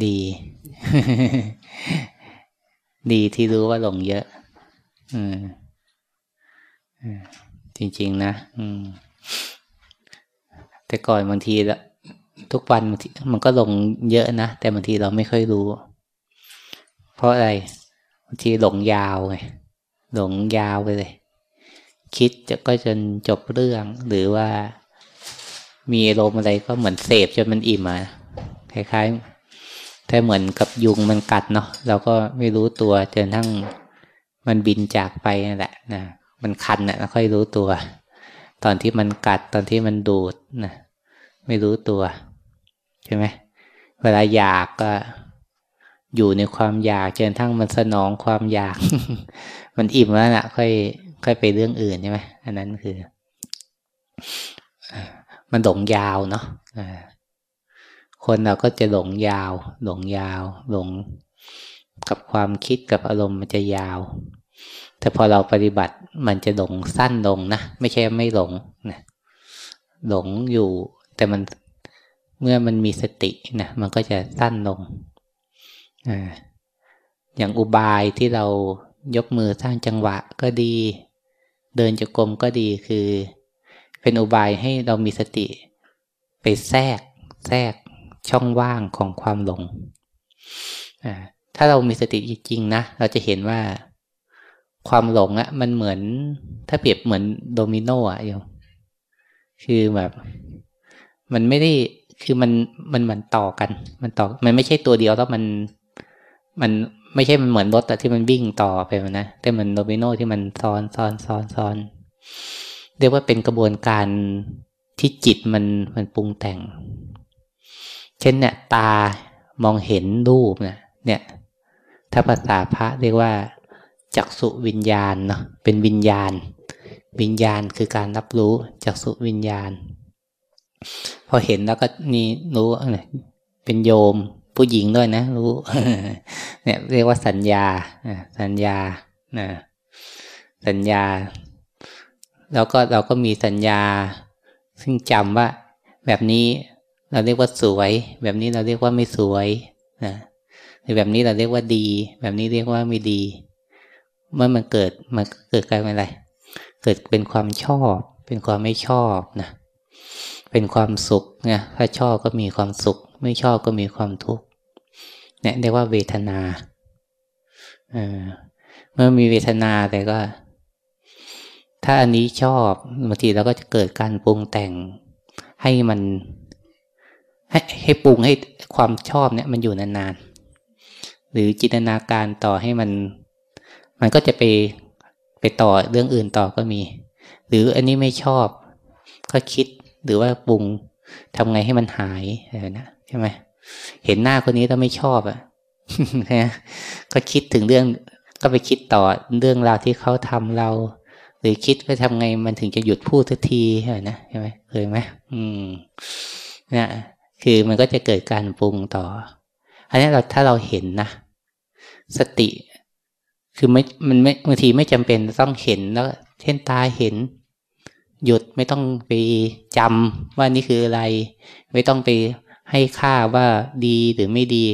ดี ดีที่รู้ว่าหลงเยอะ อืมจริง ๆ นะอืมแต่ก่อนบางทีละทุกวันมันก็หลงเยอะนะ แต่บางทีเราไม่ค่อยรู้ เพราะอะไรบางทีหลงยาวไงหลงยาวไปเลย คิดจะก็จนจบเรื่อง หรือว่ามีอารมณ์อะไรก็เหมือนเสพจนมันอิ่มอะคล้ายๆถ้าเหมือนกับยุงมันกัดเนาะเราก็ไม่รู้ตัวจนทั้งมันบินจากไปนั่นแหละนะมันคันนะแล้วค่อยรู้ตัว ตอนที่มันกัดตอนที่มันดูดนะไม่รู้ตัวใช่ไหมเวลาอยากก็อยู่ในความอยากจนทั้งมันสนองความอยาก มันอิ่มแล้วน่ะ ค่อย ค่อยไปเรื่องอื่นใช่ไหมอันนั้นคือ มันหลงยาวเนาะคนเราก็จะหลงยาว หลงยาว หลงกับความคิดกับอารมณ์มันจะยาว แต่พอเราปฏิบัติมันจะหลงสั้นลงนะ ไม่ใช่ไม่หลงนะหลงอยู่ แต่มันเมื่อมันมีสตินะมันก็จะสั้นลงออย่างอุบายที่เรายกมือสร้างจังหวะก็ดี เดินจะกรมก็ดีคือ เป็นอุบายให้เรามีสติ ไปแทรก แทรกช่องว่างของความหลง ถ้าเรามีสติจริงๆนะ เราจะเห็นว่าความหลงอะมันเหมือน ถ้าเปรียบเหมือนโดมิโนอะโยมคือแบบ มันไม่ได้คือมันมันเหมือนต่อกัน มันต่อ มันไม่ใช่ตัวเดียวแล้วมันมัน ไม่ใช่มันเหมือนรถแต่ที่มันวิ่งต่อไปนะแต่มันโดมิโนที่มันซ้อนซ้อนซ้อนซ้อนเรียกว่าเป็นกระบวนการที่จิตมันมันปรุงแต่ง เช่นเนี่ยตามองเห็นรูปเนี่ยเนี่ย ถ้าภาษาพระเรียกว่าจักสุวิญญาณเนาะเป็นวิญญาณ วิญญาณคือการรับรู้จักสุวิญญาณ พอเห็นแล้วก็นี่รู้เป็นโยม ผู้หญิงด้วยนะ รู้ เนี่ยเรียกว่าสัญญาสัญญานะสัญญา แล้วก็เราก็มีสัญญา ซึ่งจำว่า แบบนี้เราเรียกว่าสวย แบบนี้เราเรียกว่าไม่สวยนะหรือแบบนี้เราเรียกว่าดี แบบนี้เรียกว่าไม่ดี เมื่อมันเกิดมันเกิดกลายเป็นอะไร เกิดเป็นความชอบ เป็นความไม่ชอบนะ เป็นความสุขนะถ้าชอบก็มีความสุข ไม่ชอบก็มีความทุกข์เนี่ยเรียกว่าเวทนาเเมื่อมีเวทนาแต่ก็ ถ้าอันนี้ชอบบางทีเราก็จะเกิดการปรุงแต่งให้มัน ให้ให้ปรุงให้ความชอบเนี่ย มันอยู่นานๆหรือจินตนาการต่อให้มัน มันก็จะไปไปต่อเรื่องอื่นต่อก็มี หรืออันนี้ไม่ชอบ ก็คิด หรือว่าปรุงทำไงให้มันหายอะไรนะใช่ไหมเห็นหน้าคนนี้เราไม่ชอบอะ่ะก็คิดถึงเรื่องก็ไปคิดต่อเรื่องราวที่เขาทำเรา หรือคิดไปทำไงมันถึงจะหยุดพูดทันทีอะไรนะใช่ไหมเคยไหมอืมเนี่ยคือมันก็จะเกิดการปรุงต่อ อันนี้เราถ้าเราเห็นนะสติ คือไม่มันไม่บางทีไม่จำเป็นต้องเห็นแล้ว เช่นตาเห็น หยุดไม่ต้องไปจำว่านี่คืออะไร ไม่ต้องไปให้ค่าว่าดีหรือไม่ดี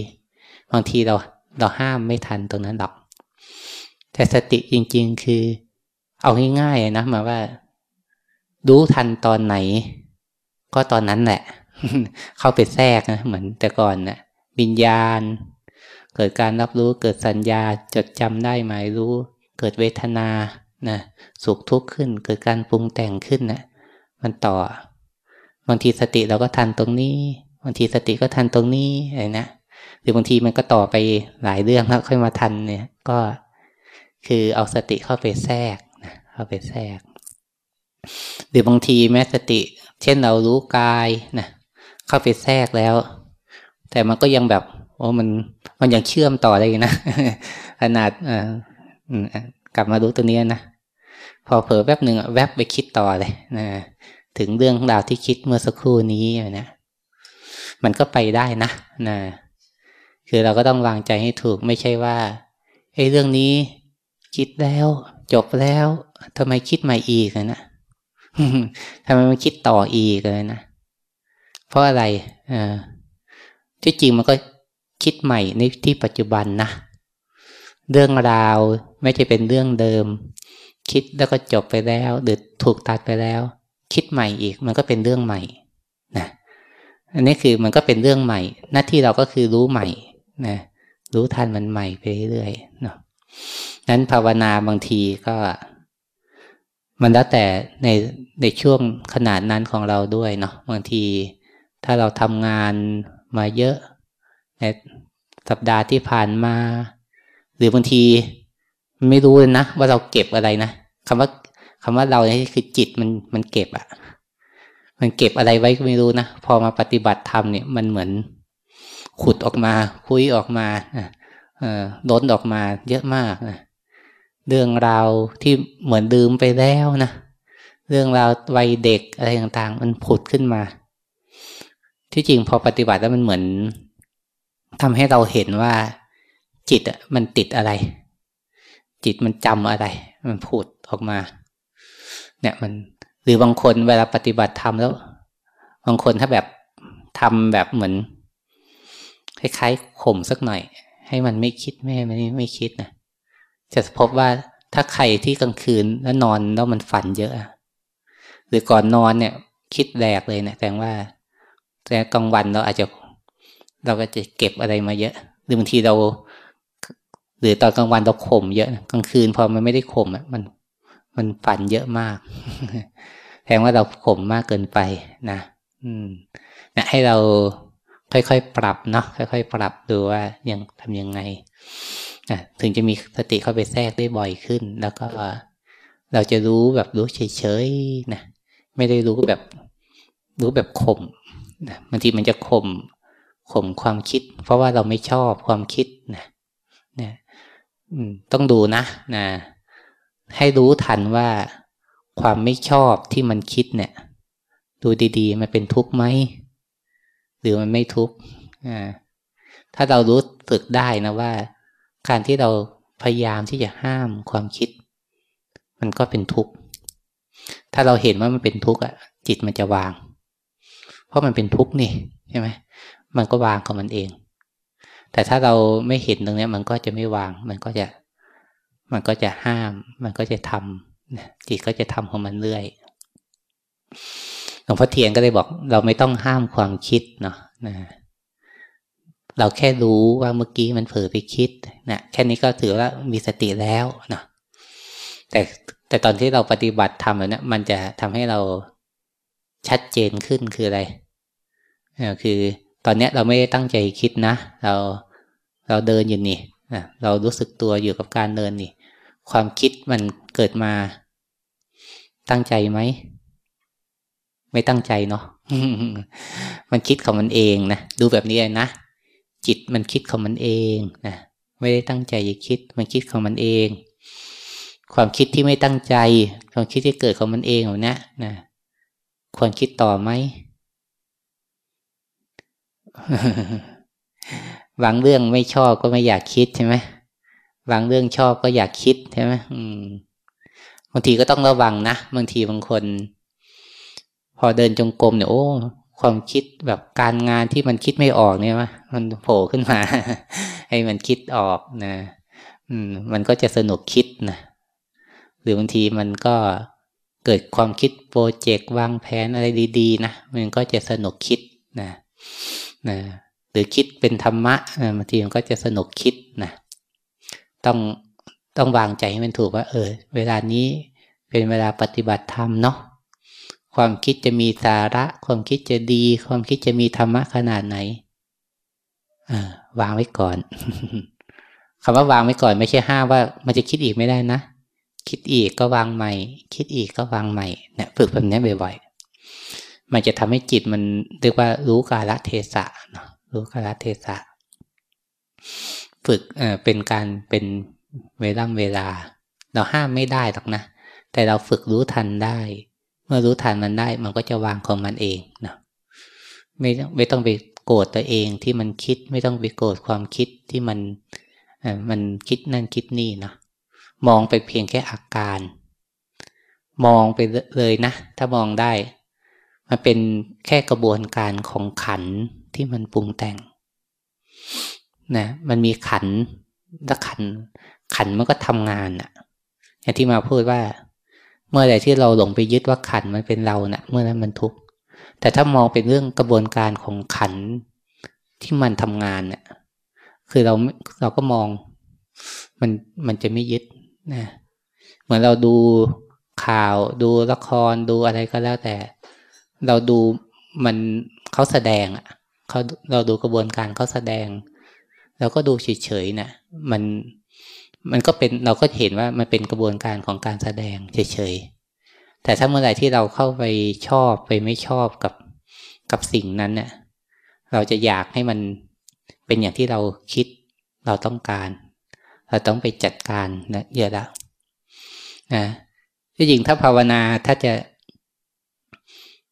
บางทีเราเราห้ามไม่ทันตรงนั้นหรอก แต่สติจริง ๆ คือ เอาง่ายๆนะมาว่า รู้ทันตอนไหน ก็ตอนนั้นแหละ เข้าไปแทรกนะเหมือนแต่ก่อนนะวิญญาณ เกิดการรับรู้เกิดสัญญาจดจำได้หมายรู้ เกิดเวทนา นะสุขทุกข์ขึ้นเกิดการปรุงแต่งขึ้นนะมันต่อบางทีสติเราก็ทันตรงนี้บางทีสติก็ทันตรงนี้อะไรนะหรือบางทีมันก็ต่อไปหลายเรื่องแล้วค่อยมาทันเนี่ย ก็คือเอาสติเข้าไปแทรกนะเข้าไปแทรก หรือบางทีแม้สติ เช่นเรารู้กายนะเข้าไปแทรกแล้ว แต่มันก็ยังแบบโอ้มันมันยังเชื่อมต่อได้นะขนาดอ่ากลับมารู้ตัวนี้นะ พอเผลอแวบหนึ่งแวบไปคิดต่อเลยนะถึงเรื่องราวที่คิดเมื่อสักครู่นี้นะมันก็ไปได้นะนะคือเราก็ต้องวางใจให้ถูกไม่ใช่ว่าไอ้เรื่องนี้คิดแล้ว จบแล้วทำไมคิดใหม่อีกนะทำไมมันคิดต่ออีกเลยนะเพราะอะไรอ่าที่จริงมันก็คิดใหม่ในที่ปัจจุบันนะเรื่องราวไม่ใช่เป็นเรื่องเดิม คิดแล้วก็จบไปแล้วหรือถูกตัดไปแล้ว คิดใหม่อีกมันก็เป็นเรื่องใหม่นะอันนี้คือมันก็เป็นเรื่องใหม่ หน้าที่เราก็คือรู้ใหม่นะรู้ทันมันใหม่ไปเรื่อยๆเนาะนั้นภาวนาบางทีก็ มันแล้วแต่ในในช่วงขนาดนั้นของเราด้วยเนาะบางที ถ้าเราทำงานมาเยอะ ในสัปดาห์ที่ผ่านมา หรือบางทีไม่รู้เลยนะว่าเราเก็บอะไรนะ คำว่าคำว่าเราเนี่ยคือจิตมันมันเก็บอะมันเก็บอะไรไว้ก็ไม่รู้นะพอมาปฏิบัติธรรมเนี่ยมันเหมือนขุดออกมาคุยออกมาเออล้นออกมาเยอะมากนะเรื่องราวที่เหมือนดื่มไปแล้วนะเรื่องราววัยเด็กอะไรต่างๆ มันผุดขึ้นมา ที่จริงพอปฏิบัติแล้วมันเหมือนทำให้เราเห็นว่าจิตอะมันติดอะไร จิตมันจำอะไร มันพูด ออกมา เนี่ยมัน หรือบางคนเวลาปฏิบัติธรรมแล้ว บางคนถ้าแบบทำแบบเหมือนคล้ายๆข่มสักหน่อย ให้มันไม่คิดไม่ไม่ไม่คิดนะจะพบว่าถ้าใครที่กลางคืนแล้วนอนแล้วมันฝันเยอะหรือก่อนนอนเนี่ย คิดแรกเลยเนะี่ยแต่ว่าแต่กลางวันเราอาจจะ เราก็จะเก็บอะไรมาเยอะ หรือบางทีเรา หรือตอนกลางวันเราข่มเยอะกลางคืนพอมันไม่ได้ข่มอะมัน มันฝันเยอะมากแทนว่าเราข่มมากเกินไปนะอืมนะให้เราค่อยๆปรับเนาะค่อย ๆ ปรับดูว่ายังทำยังไงนะถึงจะมีสติเข้าไปแทรกได้บ่อยขึ้น แล้วก็เราจะรู้แบบรู้เฉยๆนะไม่ได้รู้แบบ รู้แบบข่มนะบางทีมันจะข่มข่มความคิด เพราะว่าเราไม่ชอบความคิดนะนะต้องดูนะนะ ให้รู้ทันว่าความไม่ชอบที่มันคิดเนี่ย ดูดีๆ มันเป็นทุกข์ไหมหรือมันไม่ทุกข์ถ้าเรารู้ฝึกได้นะว่า การที่เราพยายามที่จะห้ามความคิด มันก็เป็นทุกข์ถ้าเราเห็นว่ามันเป็นทุกข์อะ จิตมันจะวาง เพราะมันเป็นทุกข์นี่ใช่ไหมมันก็วางของมันเอง แต่ถ้าเราไม่เห็นตรงนี้มันก็จะไม่วาง มันก็จะ มันก็จะห้าม มันก็จะทำจิตก็จะทำของมันเรื่อยหลวงพ่อเทียนก็เลยบอก เราไม่ต้องห้ามความคิดเนาะนะเราแค่รู้ว่าเมื่อกี้มันเผลอไปคิดนะแค่นี้ก็ถือว่ามีสติแล้วเนาะแต่แต่ตอนที่เราปฏิบัติทำแล้วเนี่ยมันจะทำให้เราชัดเจนขึ้นคืออะไรคือตอนเนี้ยเราไม่ได้ตั้งใจคิดนะ เราเราเดินอยู่นี่เรารู้สึกตัวอยู่กับการเดินนี่ ความคิดมันเกิดมา ตั้งใจไหม ไม่ตั้งใจเนาะมันคิดของมันเองนะดูแบบนี้เลยนะจิตมันคิดของมันเองนะไม่ได้ตั้งใจจะคิด มันคิดของมันเอง ความคิดที่ไม่ตั้งใจ ความคิดที่เกิดของมันเองแบบนี้นะควรคิดต่อไหมบางเรื่องไม่ชอบก็ไม่อยากคิดใช่ไหม บางเรื่องชอบก็อยากคิดใช่ไหมบางทีก็ต้องระวังนะ บางทีบางคน พอเดินจงกรมเนี่ยโอ้ ความคิดแบบการงานที่มันคิดไม่ออกเนี่ยมันโผล่ขึ้นมา ให้มันคิดออกนะ อืม มันก็จะสนุกคิดนะ หรือบางทีมันก็เกิดความคิดโปรเจกต์วางแผนอะไรดีๆนะ มันก็จะสนุกคิดนะนะ หรือคิดเป็นธรรมะบางทีมันก็จะสนุกคิดนะ ต้องต้องวางใจให้มันถูกว่า เออ เวลานี้เป็นเวลาปฏิบัติธรรมเนาะความคิดจะมีสาระ ความคิดจะดี ความคิดจะมีธรรมะขนาดไหนอวางไว้ก่อนคำว่าวางไว้ก่อนไม่ใช่ห้ามว่า มันจะคิดอีกไม่ได้นะคิดอีกก็วางใหม่ คิดอีกก็วางใหม่เนี่ยฝึกแบบนี้บ่อยๆ มันจะทำให้จิตมันเรียกว่ารู้กาลเทศะเนาะรู้กาลเทศะ ฝึกเป็นการเป็นเวลาเวลา เราห้ามไม่ได้หรอกนะ แต่เราฝึกรู้ทันได้ เมื่อรู้ทันมันได้ มันก็จะวางของมันเองนะไม่ไม่ต้องไปโกรธตัวเองที่มันคิดไม่ต้องไปโกรธความคิดที่มันมันคิดนั่นคิดนี่นะมองไปเพียงแค่อาการ มองไปเลยนะ ถ้ามองได้ มันเป็นแค่กระบวนการของขันที่มันปรุงแต่ง นะมันมีขันแล้วขัน ขันมันก็ทำงานอะ่ะอย่างที่มาพูดว่า เมื่อใดที่เราหลงไปยึดว่าขันมันเป็นเราเนะ่ะ เมื่อนั้นมันทุกข์แต่ถ้ามองเป็นเรื่องกระบวนการของขันที่มันทำงานเนี่ยคือเราเราก็มอง มันมันจะไม่ยึดนะเหมือนเราดูข่าวดูละครดูอะไรก็แล้วแต่ เราดูมันเขาแสดงอะเขาเราดูกระบวนการเขาแสดง เราก็ดูเฉยๆนะมันมันก็เป็นเราก็เห็นว่ามันเป็นกระบวนการของการแสดงเฉยๆแต่ถ้าเมื่อไหร่ที่เราเข้าไปชอบไปไม่ชอบกับกับสิ่งนั้นเนี่ยเราจะอยากให้มันเป็นอย่างที่เราคิดเราต้องการ เราต้องไปจัดการนะเยอะแล้วนะที่จริงถ้าภาวนาถ้าจะ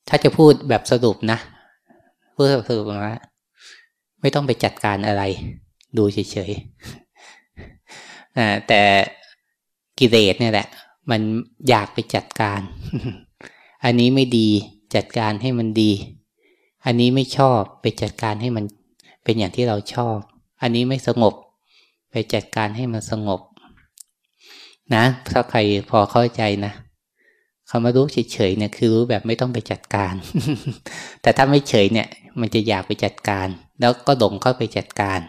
ถ้าจะพูดแบบสรุปนะพูดสรุปว่าไม่ต้องไปจัดการอะไร ดูเฉยๆแต่กิเลสเนี่ยแหละ มันอยากไปจัดการ อันนี้ไม่ดีจัดการให้มันดี อันนี้ไม่ชอบไปจัดการให้มันเป็นอย่างที่เราชอบ อันนี้ไม่สงบ ไปจัดการให้มันสงบ นะถ้าใครพอเข้าใจนะคำว่ารู้เฉยๆเนี่ยคือรู้แบบไม่ต้องไปจัดการ แต่ถ้าไม่เฉยเนี่ย มันจะอยากไปจัดการ แล้วก็หลงเข้าไปจัดการ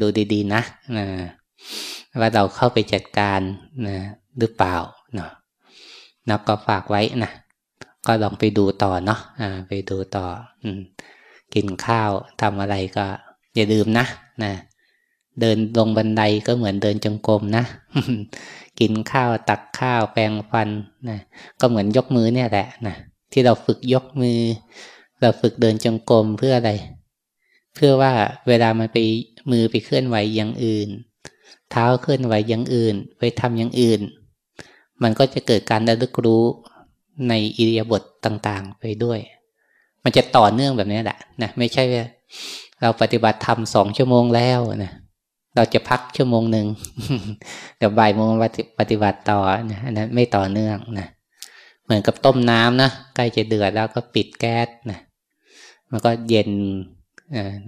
ดูดีๆนะนะว่าเราเข้าไปจัดการนะหรือเปล่าเนาะนะก็ฝากไว้นะก็ลองไปดูต่อเนาะอ่าไปดูต่อ อืม กินข้าวทำอะไรก็ อย่าลืมนะนะเดินลงบันไดก็เหมือนเดินจงกรมนะ กินข้าวตักข้าวแปรงฟันนะก็เหมือนยกมือเนี่ยแหละนะที่เราฝึกยกมือ เราฝึกเดินจงกรมเพื่ออะไร เพื่อว่าเวลามันไป มือไปเคลื่อนไหวอย่างอื่น เท้าเคลื่อนไหวอย่างอื่น ไปทำอย่างอื่น มันก็จะเกิดการระลึกรู้ในอิริยาบถต่างๆ ไปด้วย มันจะต่อเนื่องแบบนี้แหละนะไม่ใช่ว่าเราปฏิบัติธรรมสองชั่วโมงแล้วนะเราจะพักชั่วโมงหนึ่งเดี๋ยวบ่ายโมงปฏิบัติต่อนะอันนั้นไม่ต่อเนื่องนะเหมือนกับต้มน้ำนะใกล้จะเดือดแล้วก็ปิดแก๊สนะมันก็เย็น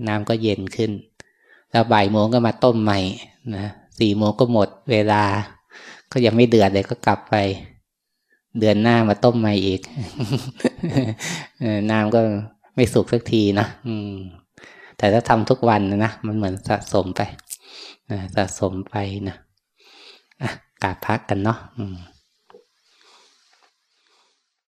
น้ำก็เย็นขึ้น แล้วบ่ายโมงก็มาต้มใหม่นะสี่โมงก็หมดเวลา ก็ยังไม่เดือดเลยก็กลับไป เดือนหน้ามาต้มใหม่อีกน้ำก็ไม่สุกสักทีนะอืม แต่ถ้าทำทุกวันนะมันเหมือนสะสมไปสะสมไปนะอะกาพักกันเนาะอืม